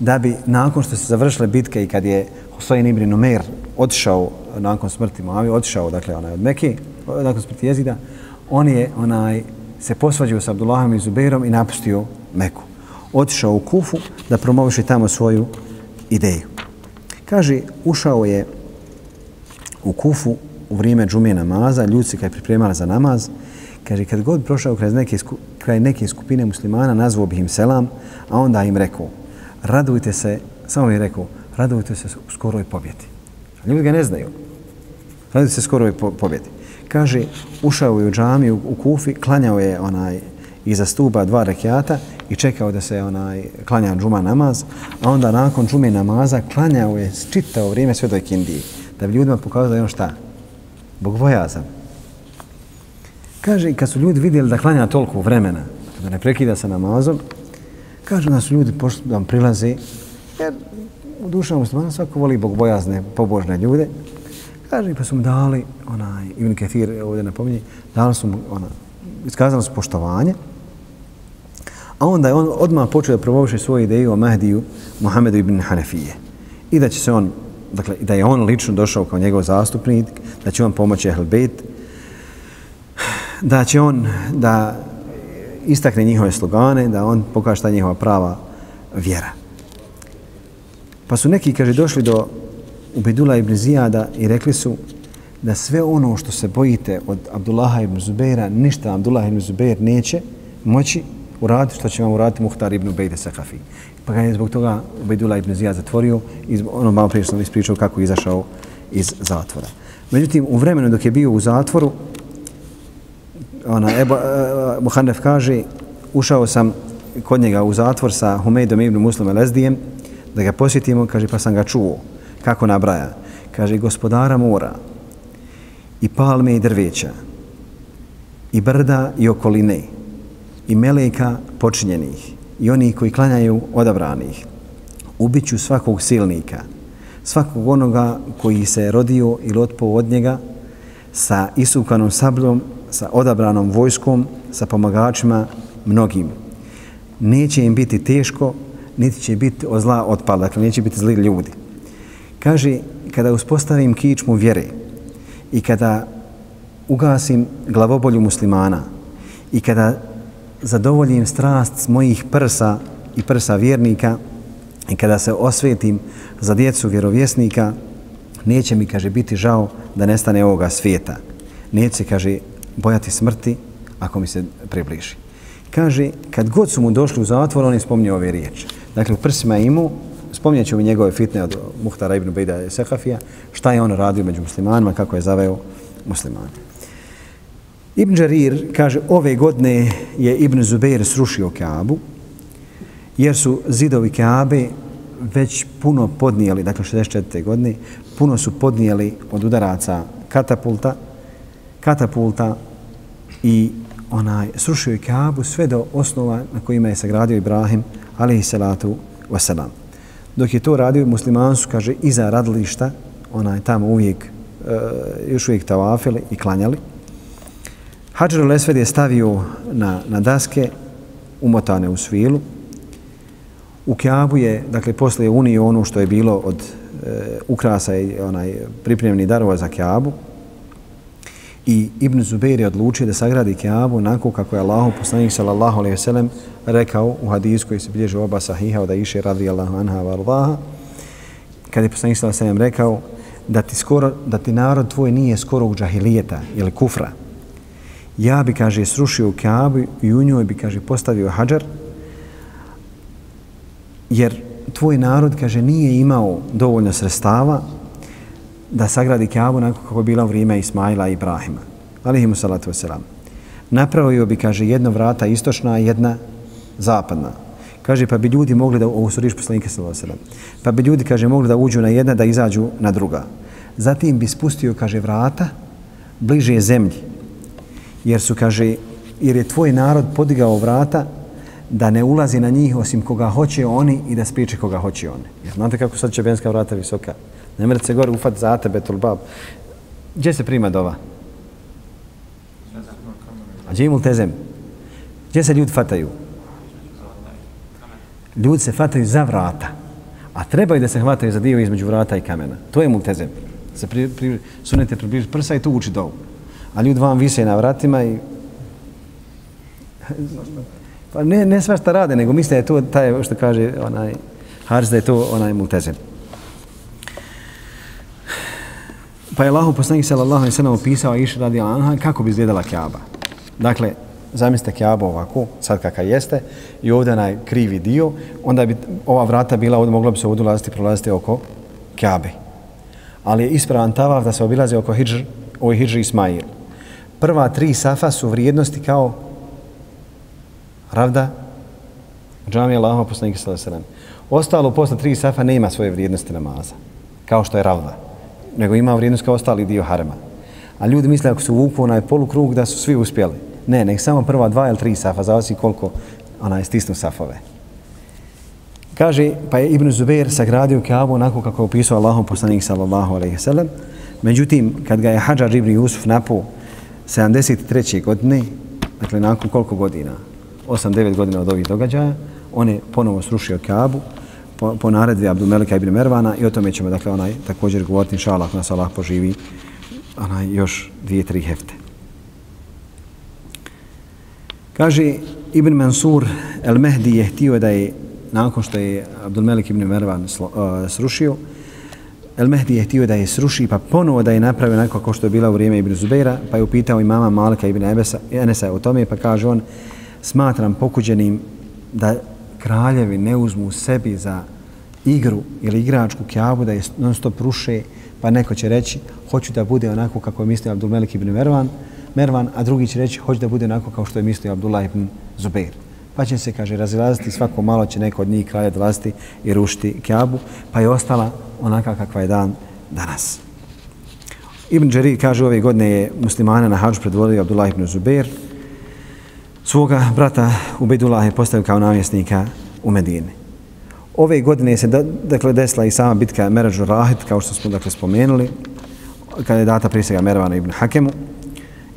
da bi nakon što se završile bitke i kad je Husayn ibn Numer otišao nakon smrti Muavi, otišao dakle onaj od Mekke, nakon smrti Jezida, on je onaj se posvađao sa Abdullahom i Zubeirom i napustio Meku. Otišao u Kufu da promoviše tamo svoju ideju. Kaže, ušao je u Kufu u vrijeme džumije namaza, ljudi se kad je pripremala za namaz, kaže, kad god prošao kraj neke, kraj neke skupine muslimana, nazvao bih im selam, a onda im rekao, radujte se, samo mi je rekao, radujte se u skoroj pobjeti. Ljudi ga ne znaju. Radi se skoroj pobjedi. kaže, ušao je u džamiju u Kufi, klanjao je onaj iza stuba dva rekiata i čekao da se onaj klanja džuma namaz, a onda nakon džume namaza klanjao je čitao vrijeme sve do ikindije, da bi ljudima pokazao da je on šta? Bogbojazan. Kaže, i kad su ljudi vidjeli da klanja toliko vremena, da ne prekida sa namazom, kaže da su ljudi pošli da vam prilaze, jer u dušama muslimana svako voli bogbojazne, pobožne ljude, kaže, pa su mu dali, onaj, Ibn Kathir ovdje napominje, dali su mu, ona, iskazali su poštovanje, a onda je on odmah počeo da promoviše svoju ideju o Mahdiju Muhammedu ibn Hanefije. I da će se on, dakle, da je on lično došao kao njegov zastupnik, da će on pomoći Ehl Bejt, da će on da istakne njihove slogane, da on pokaže šta njihova prava vjera. Pa su neki, kaže, došli do Ubedula ibn Zijada i rekli su da sve ono što se bojite od Abdullaha ibn Zubeira, ništa Abdullah ibn Zubeir neće moći uraditi što će vam uraditi Muhtar ibn Ubejde Sakafi. Pa ga je zbog toga Ubedula ibn Zijad zatvorio i ono malo prije sam ispričao kako je izašao iz zatvora. Međutim, u vremenu dok je bio u zatvoru, ona, Ebo, uh, e, Muhanef kaže, ušao sam kod njega u zatvor sa Humeidom ibn Muslim Lezdijem, da ga posjetimo, kaže, pa sam ga čuo. Kako nabraja? Kaže, gospodara mora, i palme i drveća, i brda i okoline, i meleka počinjenih, i oni koji klanjaju odabranih, ubiću svakog silnika, svakog onoga koji se rodio ili otpao od njega, sa isukanom sabljom sa odabranom vojskom, sa pomagačima mnogim. Neće im biti teško, niti će biti od zla otpala, dakle neće biti zli ljudi. Kaže, kada uspostavim kičmu vjere i kada ugasim glavobolju muslimana i kada zadovoljim strast mojih prsa i prsa vjernika i kada se osvetim za djecu vjerovjesnika, neće mi, kaže, biti žao da nestane ovoga svijeta. Neće, kaže, bojati smrti ako mi se približi. Kaže, kad god su mu došli u zatvor, on je spomnio ove riječi. Dakle, u prsima imu, spominjat ću mi njegove fitne od Muhtara ibn Bejda i Sehafija, šta je on radio među muslimanima, kako je zaveo muslimane. Ibn Đarir kaže, ove godine je Ibn Zubeir srušio Kaabu, jer su zidovi Kaabe već puno podnijeli, dakle 64. godine, puno su podnijeli od udaraca katapulta, katapulta i onaj srušio je Kaabu sve do osnova na kojima je sagradio Ibrahim alaihi salatu wasalam. Dok je to radio musliman su, kaže, iza radilišta, onaj tamo uvijek, e, još uvijek tavafili i klanjali. Hadžar Lesved je stavio na, na daske umotane u svilu. U Kaabu je, dakle, posle unije ono što je bilo od e, ukrasa i onaj pripremni darova za Kaabu, I Ibn Zubeir je odlučio da sagradi Kaabu onako kako je Allahu poslanik sallallahu alejhi ve sellem rekao u hadisu koji se bilježi oba sahiha od Aisha radijallahu anha wa ardaha, kada je poslanik sallallahu alejhi ve sellem rekao da ti, skoro, da ti narod tvoj nije skoro u džahilijeta ili kufra. Ja bi, kaže, srušio Kaabu i u njoj bi, kaže, postavio hađar, jer tvoj narod, kaže, nije imao dovoljno sredstava da sagradi Kaabu nakon kako je bila u vrijeme Ismaila i Ibrahima. Alihimu salatu wasalam. Napravio bi, kaže, jedno vrata istočna, jedna zapadna. Kaže, pa bi ljudi mogli da, ovo su riš poslanike salatu pa bi ljudi, kaže, mogli da uđu na jedna, da izađu na druga. Zatim bi spustio, kaže, vrata bliže zemlji. Jer su, kaže, jer je tvoj narod podigao vrata da ne ulazi na njih osim koga hoće oni i da spriječe koga hoće oni. Jer znate kako sad će benska vrata visoka? Ne mrete se gore ufat za tebe, tulbab. Gdje se prima dova? A gdje imul tezem? Gdje se ljudi fataju? Ljudi se fataju za vrata. A trebaju da se hvataju za dio između vrata i kamena. To je multezem. Se pri, pri, sunete približi prsa i tu uči dovu. A ljudi vam vise na vratima i... Pa ne, ne svašta što rade, nego misle je to taj, što kaže onaj Harz, da je to onaj multezem. Pa je Allahu poslanik sallallahu alejhi ve sellem opisao Aisha radijallahu anha kako bi izgledala Kaaba. Dakle, zamislite Kaaba ovako, sad kakav jeste, i ovdje onaj krivi dio, onda bi ova vrata bila, ovdje moglo bi se ovdje ulaziti i prolaziti oko Kaabe. Ali je ispravan tavaf da se obilaze oko Hidžr, ovoj Hidžr Ismail. prva tri safa su vrijednosti kao ravda džamija Allahova poslanika sallallahu alejhi ve sellem. Ostalo posle tri safa nema svoje vrijednosti namaza, kao što je ravda, nego ima vrijednost kao ostali dio harema. A ljudi misle ako su vuku onaj polukrug da su svi uspjeli. Ne, nek samo prva dva ili tri safa, zavisi koliko onaj stisnu safove. Kaže, pa je Ibn Zubair sagradio Kaabu onako kako je opisao Allahom poslanik sallallahu alaihi sallam. Međutim, kad ga je Hadžar Ibn Yusuf napao 73. godine, dakle nakon koliko godina? 8-9 godina od ovih događaja, on je ponovo srušio Kaabu po, po naredbi Abdulmelika ibn Mervana i o tome ćemo dakle onaj također govoriti inshallah ako nas Allah poživi onaj još dvije, tri hefte. Kaže Ibn Mansur El Mehdi je htio da je nakon što je Abdulmelik ibn Mervan slo, uh, srušio El Mehdi je htio da je sruši pa ponovo da je napravio onako kao što je bila u vrijeme Ibn Zubeira pa je upitao i mama Malika ibn Ebesa, Enesa o tome pa kaže on smatram pokuđenim da kraljevi ne uzmu sebi za igru ili igračku kjavu da je non stop ruše, pa neko će reći hoću da bude onako kako je mislio Abdul Melik ibn Mervan, Mervan, a drugi će reći hoću da bude onako kao što je mislio Abdullah ibn Zubair. Pa će se, kaže, razilaziti, svako malo će neko od njih kralja dolaziti i rušiti kjabu, pa je ostala onaka kakva je dan danas. Ibn Đerir kaže ove godine je muslimana na hađu predvodio Abdullah ibn Zubair, svoga brata Ubedullah je postavio kao namjesnika u Medini. Ove godine se dakle desila i sama bitka Merađu Rahit, kao što smo dakle spomenuli, kada je data prisega Mervana ibn Hakemu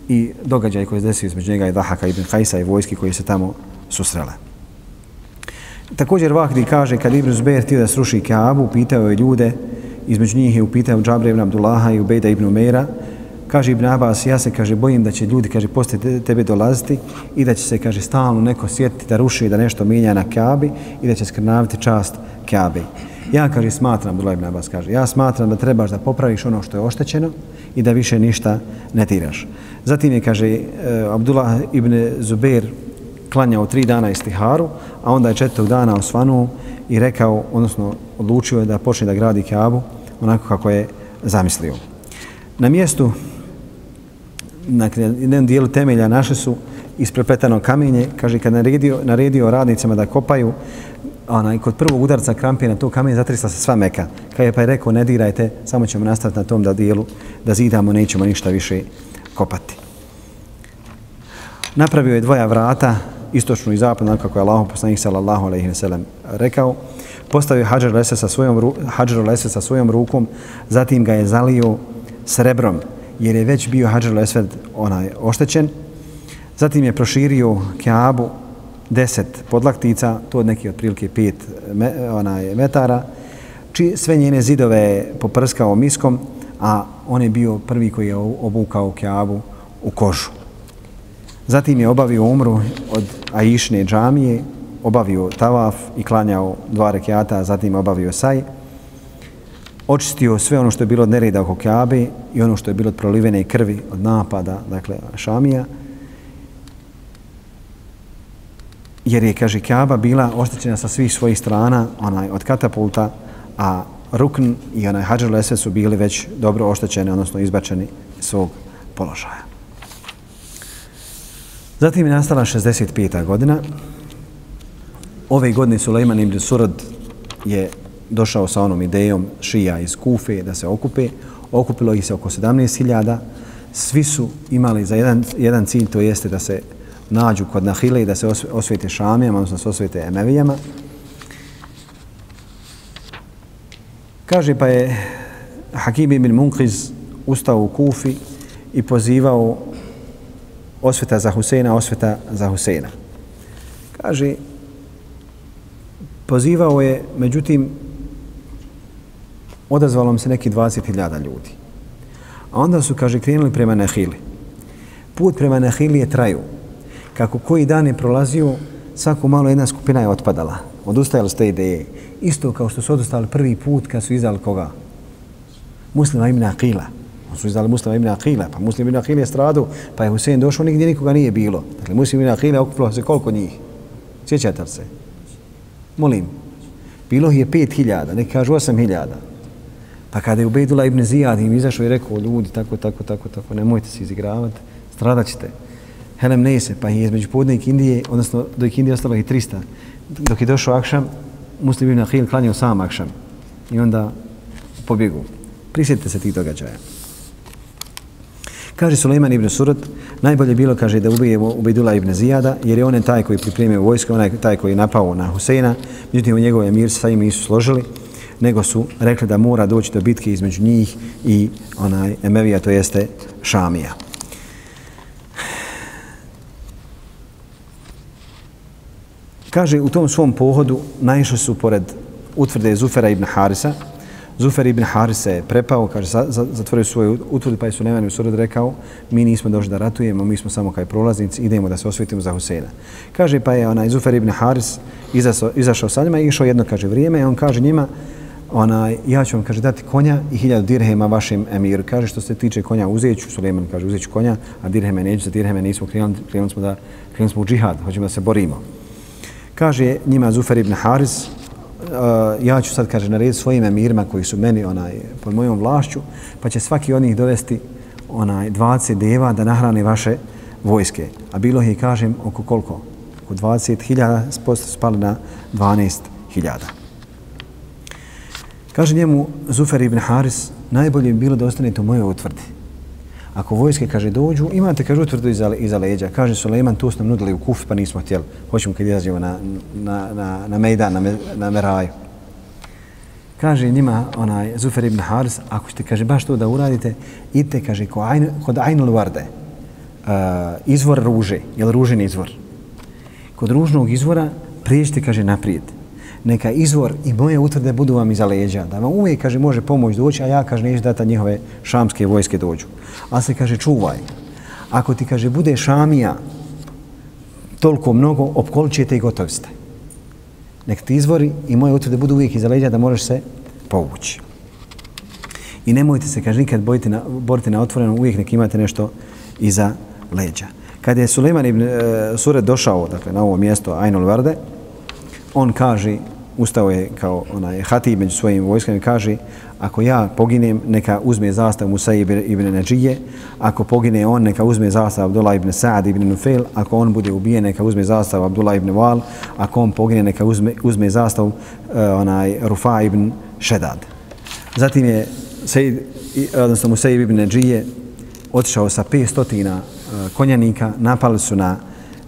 i događaj koji se desio između njega i Dahaka ibn Hajsa i vojski koji se tamo susrele. Također Vahdi kaže kad Ibn Zubair htio da sruši Kaabu, pitao je ljude, između njih je upitao Džabre ibn Abdullaha i Ubejda ibn Umeira, Kaže Ibn Abbas, ja se kaže bojim da će ljudi kaže posle tebe dolaziti i da će se kaže stalno neko sjetiti da ruši da nešto mijenja na Kabi i da će skrnaviti čast Kabe. Ja kaže smatram, Abdullah Ibn Abbas kaže, ja smatram da trebaš da popraviš ono što je oštećeno i da više ništa ne tiraš. Zatim je kaže e, Abdullah Ibn Zubair klanjao tri dana istiharu, a onda je četvrtog dana osvanuo i rekao, odnosno odlučio je da počne da gradi Kabu onako kako je zamislio. Na mjestu na jednom dijelu temelja naše su isprepletano kamenje, kaže kad naredio, naredio radnicama da kopaju, onaj, kod prvog udarca krampe na to kamenje zatrisla se sva meka. Kaj je pa je rekao ne dirajte, samo ćemo nastaviti na tom da dijelu, da zidamo, nećemo ništa više kopati. Napravio je dvoja vrata, istočnu i zapadnu, kako je Allah poslanik sallallahu alejhi ve sellem rekao. Postavio Hadžar Lese sa svojom, Hadžar Lese sa svojom rukom, zatim ga je zalio srebrom, jer je već bio Hadžar Esved onaj oštećen. Zatim je proširio Kaabu deset podlaktica, to od neki otprilike 5 me, onaj, metara, či sve njene zidove je poprskao miskom, a on je bio prvi koji je obukao Kaabu u kožu. Zatim je obavio umru od Aišne džamije, obavio tavaf i klanjao dva rekiata, zatim obavio saj očistio sve ono što je bilo od nereda oko Kjabe i ono što je bilo od prolivene krvi, od napada, dakle, Šamija. Jer je, kaže, Kjaba bila oštećena sa svih svojih strana, onaj, od katapulta, a Rukn i onaj Hadžar Lesve su bili već dobro oštećeni, odnosno izbačeni svog položaja. Zatim je nastala 65. godina. Ove godine Sulejman ibn Surad je došao sa onom idejom šija iz Kufe da se okupe. Okupilo ih se oko 17.000. Svi su imali za jedan, jedan cilj, to jeste da se nađu kod Nahile i da se osvete šamijama, odnosno da se osvete emevijama. Kaže pa je Hakim ibn Munkiz ustao u Kufi i pozivao osveta za Huseina, osveta za Huseina. Kaže, pozivao je, međutim, odazvalo mi se neki 20.000 ljudi. A onda su, kaže, krenuli prema Nehili. Put prema Nehili je traju. Kako koji dan je prolazio, svako malo jedna skupina je otpadala. Odustajali ste ideje. Isto kao što su odustali prvi put kad su izdali koga? Muslima ibn Aqila. On su izdali muslima ibn Aqila, Pa muslim ibn Aqila je stradu, pa je Husein došao, nigdje nikoga nije bilo. Dakle, muslim ibn Aqila okupilo se koliko njih? Sjećate se? Molim. Bilo je pet hiljada, neki kažu osam hiljada. Pa kada je Ubejdula ibn Zijad im izašao i rekao ljudi tako, tako, tako, tako, nemojte se izigravati, stradat ćete. Helem Nese, pa je između podne i Indije, odnosno do Indije ostalo i 300. Dok je došao Akšam, Muslim ibn Ahil klanjao sam Akšam. I onda pobjegu. Prisjetite se tih događaja. Kaže Suleiman ibn Surat, najbolje bilo, kaže, da ubijemo Ubedula ibn Zijada, jer je on taj koji pripremio vojsko, onaj taj koji je napao na Huseina, međutim, u njegove mir sa im nisu složili, nego su rekli da mora doći do bitke između njih i onaj Emevija, to jeste Šamija. Kaže, u tom svom pohodu naišli su pored utvrde Zufera ibn Harisa, Zufer ibn Harisa je prepao, kaže, zatvorio svoju utvrdu, pa je Suleman u Surad rekao, mi nismo došli da ratujemo, mi smo samo kaj prolaznici, idemo da se osvetimo za Huseina. Kaže, pa je onaj Zufer ibn Haris izašao, izašao sa njima i išao jedno, kaže, vrijeme, i on kaže njima, onaj, ja ću vam, kaže, dati konja i hiljadu dirhema vašem emiru. Kaže, što se tiče konja, uzet ću, Suleman kaže, uzet ću konja, a dirheme neću, za dirheme nismo krenuli, krenuli smo da, krenuli smo u džihad, hoćemo da se borimo. Kaže njima Zufer ibn Haris, uh, ja ću sad, kaže, narediti svojim emirima koji su meni onaj, pod mojom vlašću, pa će svaki od njih dovesti onaj 20 deva da nahrane vaše vojske. A bilo je, kažem, oko koliko? Oko 20.000 spali na 12.000. Kaže njemu Zufer ibn Haris, najbolje bi bilo da ostanete u mojoj utvrdi. Ako vojske, kaže, dođu, imate, kaže, utvrdu iza, iza leđa. Kaže Suleiman, tu su nam nudili u kufi, pa nismo htjeli. Hoćemo kad izađemo na, na, na, na Mejdan, na, me, na Meraju. Kaže njima, onaj, Zufer ibn Haris, ako ćete, kaže, baš to da uradite, idite, kaže, ko ajn, kod Ainul Varde, uh, eh, izvor ruže, je li izvor? Kod ružnog izvora prijeđite, kaže, naprijed neka izvor i moje utvrde budu vam iza leđa. Da vam uvijek, kaže, može pomoć doći, a ja, kaže, neću da njihove šamske vojske dođu. A se, kaže, čuvaj. Ako ti, kaže, bude šamija toliko mnogo, opkoličite i gotovi ste. Nek ti izvori i moje utvrde budu uvijek iza leđa da možeš se povući. I nemojte se, kaže, nikad bojiti na, boriti na otvorenom, uvijek nek imate nešto iza leđa. Kad je Suleiman ibn e, Sure došao dakle, na ovo mjesto Ainul Varde, on kaže ustao je kao onaj hatib među svojim vojskama i kaže ako ja poginem neka uzme zastav Musa ibn Najije ako pogine on neka uzme zastav Abdullah ibn Sa'ad ibn Nufail ako on bude ubijen neka uzme zastav Abdullah ibn Wal ako on pogine neka uzme, uzme zastav uh, eh, onaj Rufa ibn Šedad. Zatim je Sejid, odnosno Musa ibn Najije otišao sa 500 uh, eh, konjanika napali su na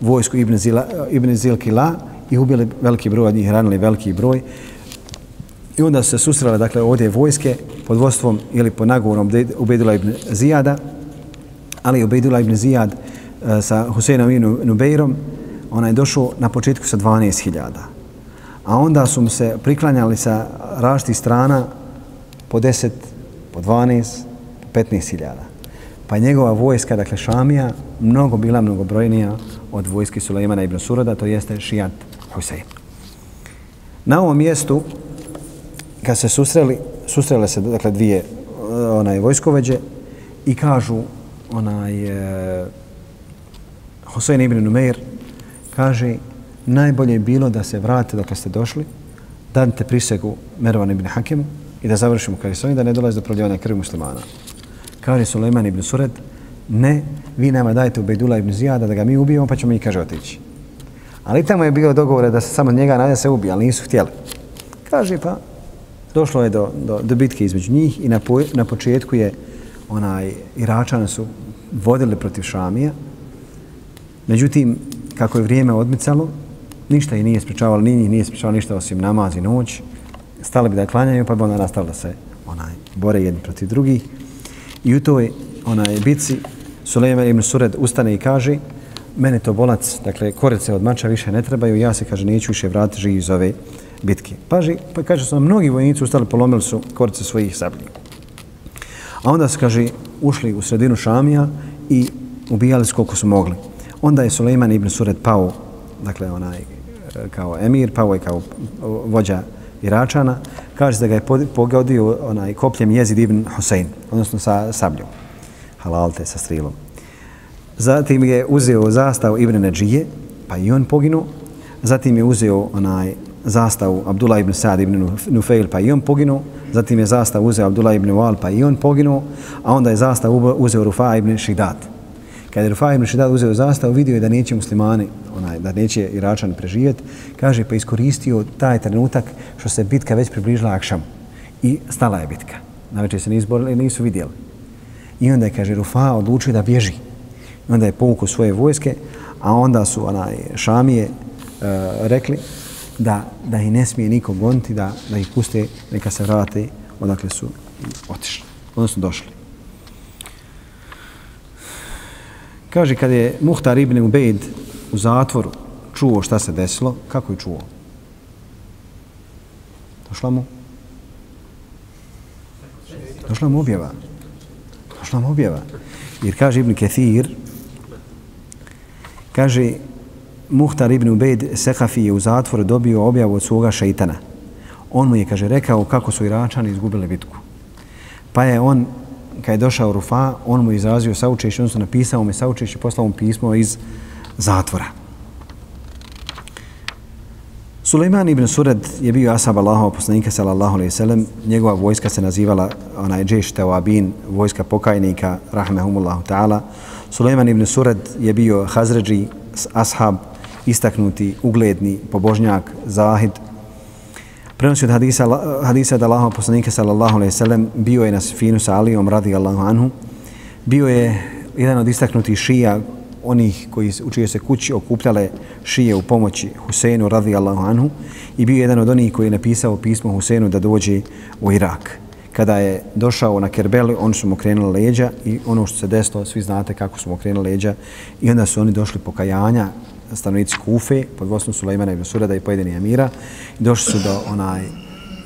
vojsku ibn, Zila, ibn Zilkila i ubili veliki broj od njih, ranili veliki broj. I onda su se susrele, dakle, ovdje vojske pod vodstvom ili pod nagovorom Ubedula ibn Zijada, ali Ubedula ibn Zijad e, sa Huseinom ibn Nubeirom, ona je došao na početku sa 12.000. A onda su mu se priklanjali sa različitih strana po 10, po 12, po 15.000. Pa njegova vojska, dakle Šamija, mnogo bila mnogobrojnija od vojske Sulejmana ibn Surada, to jeste Šijat Husein. Na ovom mjestu, kad se susreli, susrele se dakle, dvije e, onaj, vojskoveđe i kažu onaj e, Husein ibn Numeir kaže najbolje je bilo da se vrate dok ste došli, dante prisegu Mervan ibn Hakimu i da završimo kaže su da ne dolazi do proljevanja krvi muslimana. Kaže Suleiman ibn Sured, ne, vi nama dajte u Bejdula ibn Zijada da ga mi ubijemo pa ćemo mi kaže otići. Ali tamo je bio dogovor da se samo njega nade se ubije, ali nisu htjeli. Kaže pa, došlo je do, do, do bitke između njih i na, po, na početku je onaj Iračan su vodili protiv Šamija. Međutim, kako je vrijeme odmicalo, ništa i nije sprečavalo, ni njih nije sprečavalo ništa osim namaz i noć. Stali bi da klanjaju, pa bi onda nastalo da se onaj, bore jedni protiv drugih. I u toj onaj bici Sulejman ibn Sured ustane i kaže mene to bolac, dakle, korice od mača više ne trebaju, ja se, kaže, neću više vratiti živi iz ove bitke. Paži, pa kaže, su mnogi vojnici ustali, polomili su korice svojih sablji. A onda su, kaže, ušli u sredinu Šamija i ubijali su koliko su mogli. Onda je Suleiman ibn Sured pao, dakle, onaj, kao emir, pao je kao vođa Iračana, kaže da ga je pogodio onaj kopljem Jezid ibn Husein, odnosno sa sabljom, halalte sa strilom. Zatim je uzeo zastav Ibn Neđije, pa i on poginuo. Zatim je uzeo onaj zastav Abdullah ibn Sa'd ibn Nufail, pa i on poginuo. Zatim je zastavu uzeo Abdullah ibn Wal, pa i on poginuo. A onda je zastavu uzeo Rufa ibn Šidat. Kad je Rufa ibn Šidat uzeo zastavu, vidio je da neće muslimani, onaj, da neće Iračan preživjeti, kaže pa iskoristio taj trenutak što se bitka već približila Akšamu. I stala je bitka. Na večer se nisu borili, nisu vidjeli. I onda je, kaže, Rufa odlučio da bježi. I onda je povukao svoje vojske, a onda su onaj, Šamije e, rekli da, da ih ne smije niko goniti, da, da ih puste, neka se vrate odakle su otišli, odnosno došli. Kaže, kad je Muhtar ibn Ubejd u zatvoru čuo šta se desilo, kako je čuo? Došla mu? Došla mu objava. Došla mu objava. Jer kaže Ibn Kethir, kaže, Muhtar ibn Ubejd Sehafi je u zatvoru dobio objavu od svoga šeitana. On mu je, kaže, rekao kako su Iračani izgubili bitku. Pa je on, kad je došao Rufa, on mu izrazio saučešće, on napisao mu je saučešće, poslao mu pismo iz zatvora. Suleiman ibn Surad je bio asab Allahova poslanika sallallahu alejhi ve sellem. Njegova vojska se nazivala onaj džeš Teoabin, vojska pokajnika rahmehumullahu ta'ala. Suleiman ibn Surad je bio Hazređi, ashab, istaknuti, ugledni, pobožnjak, zahid. Prenosi od hadisa, hadisa da Allahov poslanika sallallahu alejhi ve sellem bio je na sfinu sa Alijom radijallahu anhu. Bio je jedan od istaknutih šija onih koji u čije se kući okupljale šije u pomoći Huseinu radijallahu anhu i bio jedan od onih koji je napisao pismo Huseinu da dođe u Irak. Kada je došao na Kerbeli, oni su mu krenuli leđa i ono što se desilo, svi znate kako su mu krenuli leđa. I onda su oni došli pokajanja stanovnici Kufe pod vodstvom Sulejmana ibn Surada i pojedini Amira i došli su do onaj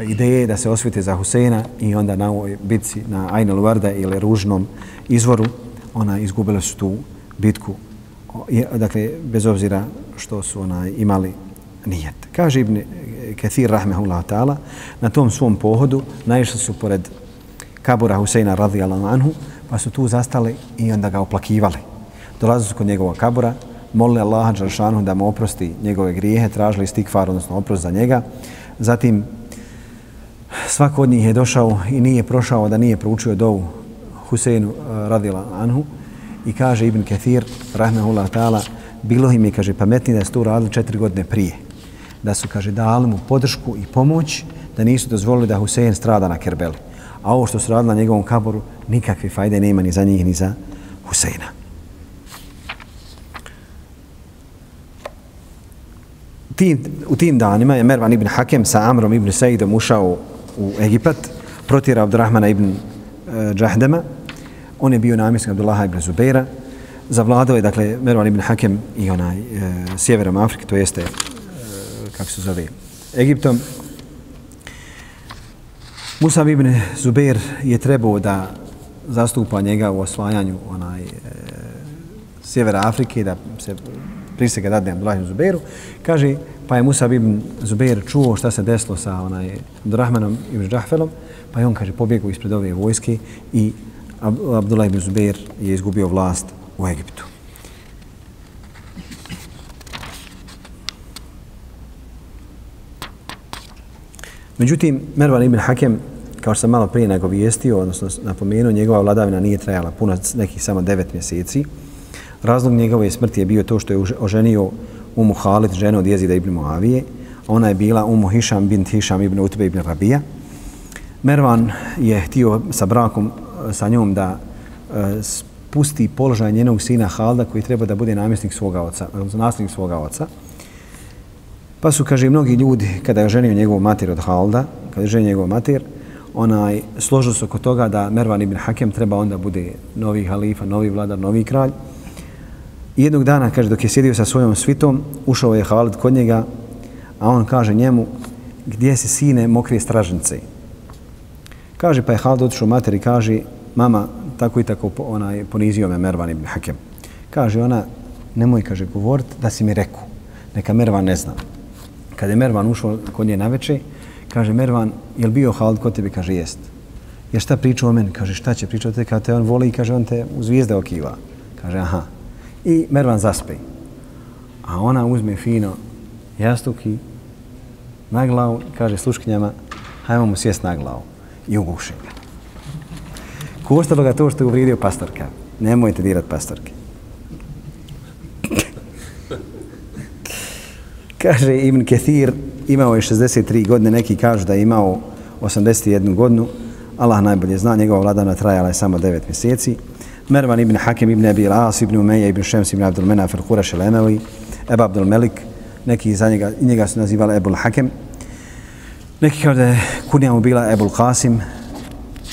ideje da se osvite za Huseina i onda na ovoj bitci na Ajnel Varda ili ružnom izvoru ona izgubila su tu bitku. Dakle, bez obzira što su ona imali nijet. Kaže Ibn Kathir, rahmehullah ta'ala, na tom svom pohodu naišli su pored kabura Huseina radijallahu anhu, pa su tu zastali i onda ga oplakivali. Dolazili su kod njegova kabura, molili Allaha Đaršanu da mu oprosti njegove grijehe, tražili stikfar, odnosno oprost za njega. Zatim, svako od njih je došao i nije prošao da nije proučio dovu Huseinu radila radijallahu anhu, I kaže Ibn Kathir, rahmehullah ta'ala, bilo im je, kaže, pametnije da su to radili četiri godine prije. Da su, kaže, dali mu podršku i pomoć, da nisu dozvolili da Husein strada na Kerbeli. A ovo što su radili na njegovom kaboru, nikakve fajde nema ni za njih, ni za Huseina. Tim, u tim danima je Mervan ibn Hakem sa Amrom ibn Saidom ušao u Egipat, protira Abdurrahmana ibn e, Džahdema, On je bio namjesnik Abdullaha ibn Zubeira. Zavladao je, dakle, Mervan ibn Hakem i onaj e, sjeverom Afrike, to jeste, kako se zove, Egiptom. Musa ibn Zubair je trebao da zastupa njega u osvajanju onaj, e, sjevera Afrike, da se prisega dadne Abdullah ibn Zubeiru. Kaže, pa je Musa ibn Zubair čuo šta se desilo sa onaj Abdurrahmanom ibn Džahfelom, pa je on, kaže, pobjegao ispred ove vojske i Abdullah ibn Zubair je izgubio vlast u Egiptu. Međutim, Mervan ibn Hakem, kao što sam malo prije nagovijestio, odnosno napomenuo, njegova vladavina nije trajala puno, nekih samo devet mjeseci. Razlog njegove smrti je bio to što je oženio Umu Halid, ženu od jezida ibn Muavije. Ona je bila Umu Hišam bint Hišam ibn Utbe ibn Rabija. Mervan je htio sa brakom e, sa njom da e, spusti položaj njenog sina Halda koji treba da bude namjesnik svoga oca, nasljednik svoga oca. Pa su, kaže, mnogi ljudi, kada je ženio njegov mater od Halda, kada je ženio njegov mater, onaj, složio se oko toga da Mervan ibn Hakem treba onda bude novi halifa, novi vladar, novi kralj. I jednog dana, kaže, dok je sjedio sa svojom svitom, ušao je Halid kod njega, a on kaže njemu, gdje se sine mokrije stražnice? Kaže, pa je Halid otišao materi, kaže, mama, tako i tako onaj, ponizio me Mervan ibn Hakem. Kaže ona, nemoj, kaže, govorit da si mi rekao. Neka Mervan ne zna. Kad je Mervan ušao kod nje naveče, kaže, Mervan, je li bio Halid kod tebi? Kaže, jest. Je šta pričao o meni? Kaže, šta će pričati? Kada te on voli, kaže, on te u zvijezde okiva. Kaže, aha. I Mervan zaspe. A ona uzme fino jastuki na glavu, kaže sluškinjama, hajmo mu sjest na glavu i uguši ga. Koštalo ga to što je uvrijedio pastorka. Nemojte dirati pastorke. Kaže Ibn Kethir, imao je 63 godine, neki kažu da je imao 81 godinu. Allah najbolje zna, njegova vladana trajala je samo 9 mjeseci. Mervan ibn Hakim ibn Abi Al-As ibn Umeja ibn Šems ibn Abdul Menaf al-Quraš al-Emevi, Eba Abdul Melik, neki za njega, njega su nazivali Ebul Hakem. Neki kao da je kunija mu bila Ebul Qasim.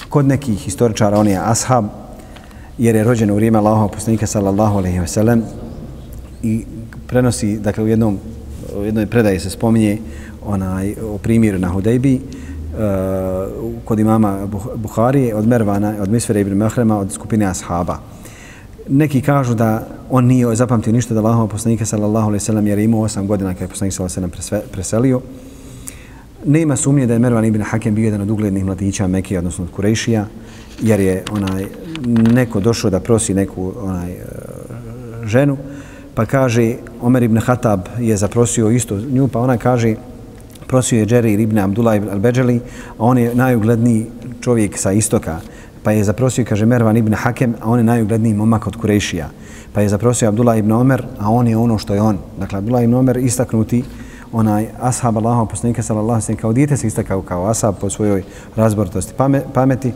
Kod nekih historičara on je ashab, jer je rođen u vrijeme Allahova poslanika sallallahu alaihi wa sallam i prenosi, dakle u jednom u jednoj predaji se spominje onaj o primjeru na Hudejbi uh, kod imama Buharije od Mervana, od Misfere ibn Mehrema, od skupine ashaba. Neki kažu da on nije zapamtio ništa da Allahova poslanika sallallahu alejhi ve sellem jer je imao 8 godina kada je poslanik sallallahu alejhi ve sellem preselio. Nema sumnje da je Mervan ibn Hakem bio jedan od uglednih mladića Mekije, odnosno od Kurejšija, jer je onaj neko došao da prosi neku onaj e, ženu, pa kaže Omer ibn Hatab je zaprosio isto nju, pa ona kaže prosio je Džerir ibn Abdullah al-Beđeli, a on je najugledniji čovjek sa istoka, pa je zaprosio, kaže Mervan ibn Hakem, a on je najugledniji momak od Kurešija. Pa je zaprosio Abdullah ibn Omer, a on je ono što je on. Dakle, Abdullah ibn Omer istaknuti onaj ashab Allahov poslanika sallallahu alejhi ve sellem kao dijete se istakao kao ashab po svojoj razboritosti pameti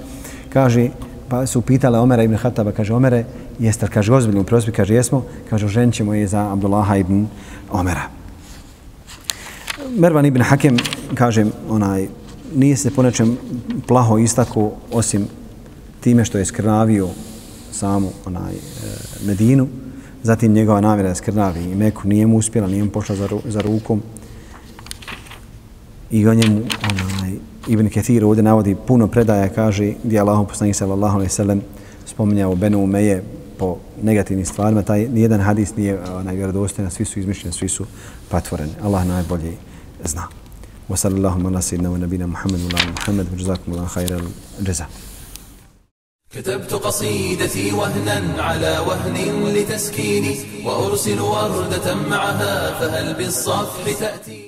kaže pa su pitala Omera ibn Hataba kaže Omere jeste kaže ozbiljno u prosbi, kaže jesmo. Kaže ženćemo je za Abdullaha ibn Omera. Mervan ibn Hakem kaže onaj nije se po nečem plaho istako osim time što je skrnavio samu onaj e, Medinu. Zatim njegova namjera da skrnavi i Meku nije mu uspjela, nije mu pošla za, ru, za rukom. I o njemu onaj, Ibn Kathir ovdje navodi puno predaja, kaže gdje Allahom poslanih sallallahu alaihi sallam spominjao Benu Umeje po negativnim stvarima, taj nijedan hadis nije onaj vjerodostojan, svi su izmišljeni, svi su patvoreni. Allah najbolje zna. Wa sallallahu ala sayyidina wa nabina Muhammedu ala Muhammed, wa jazakum Allah khairal jaza. كتبت قصيدتي وهنا على وهن لتسكيني وأرسل وردة معها فهل بالصفح تأتي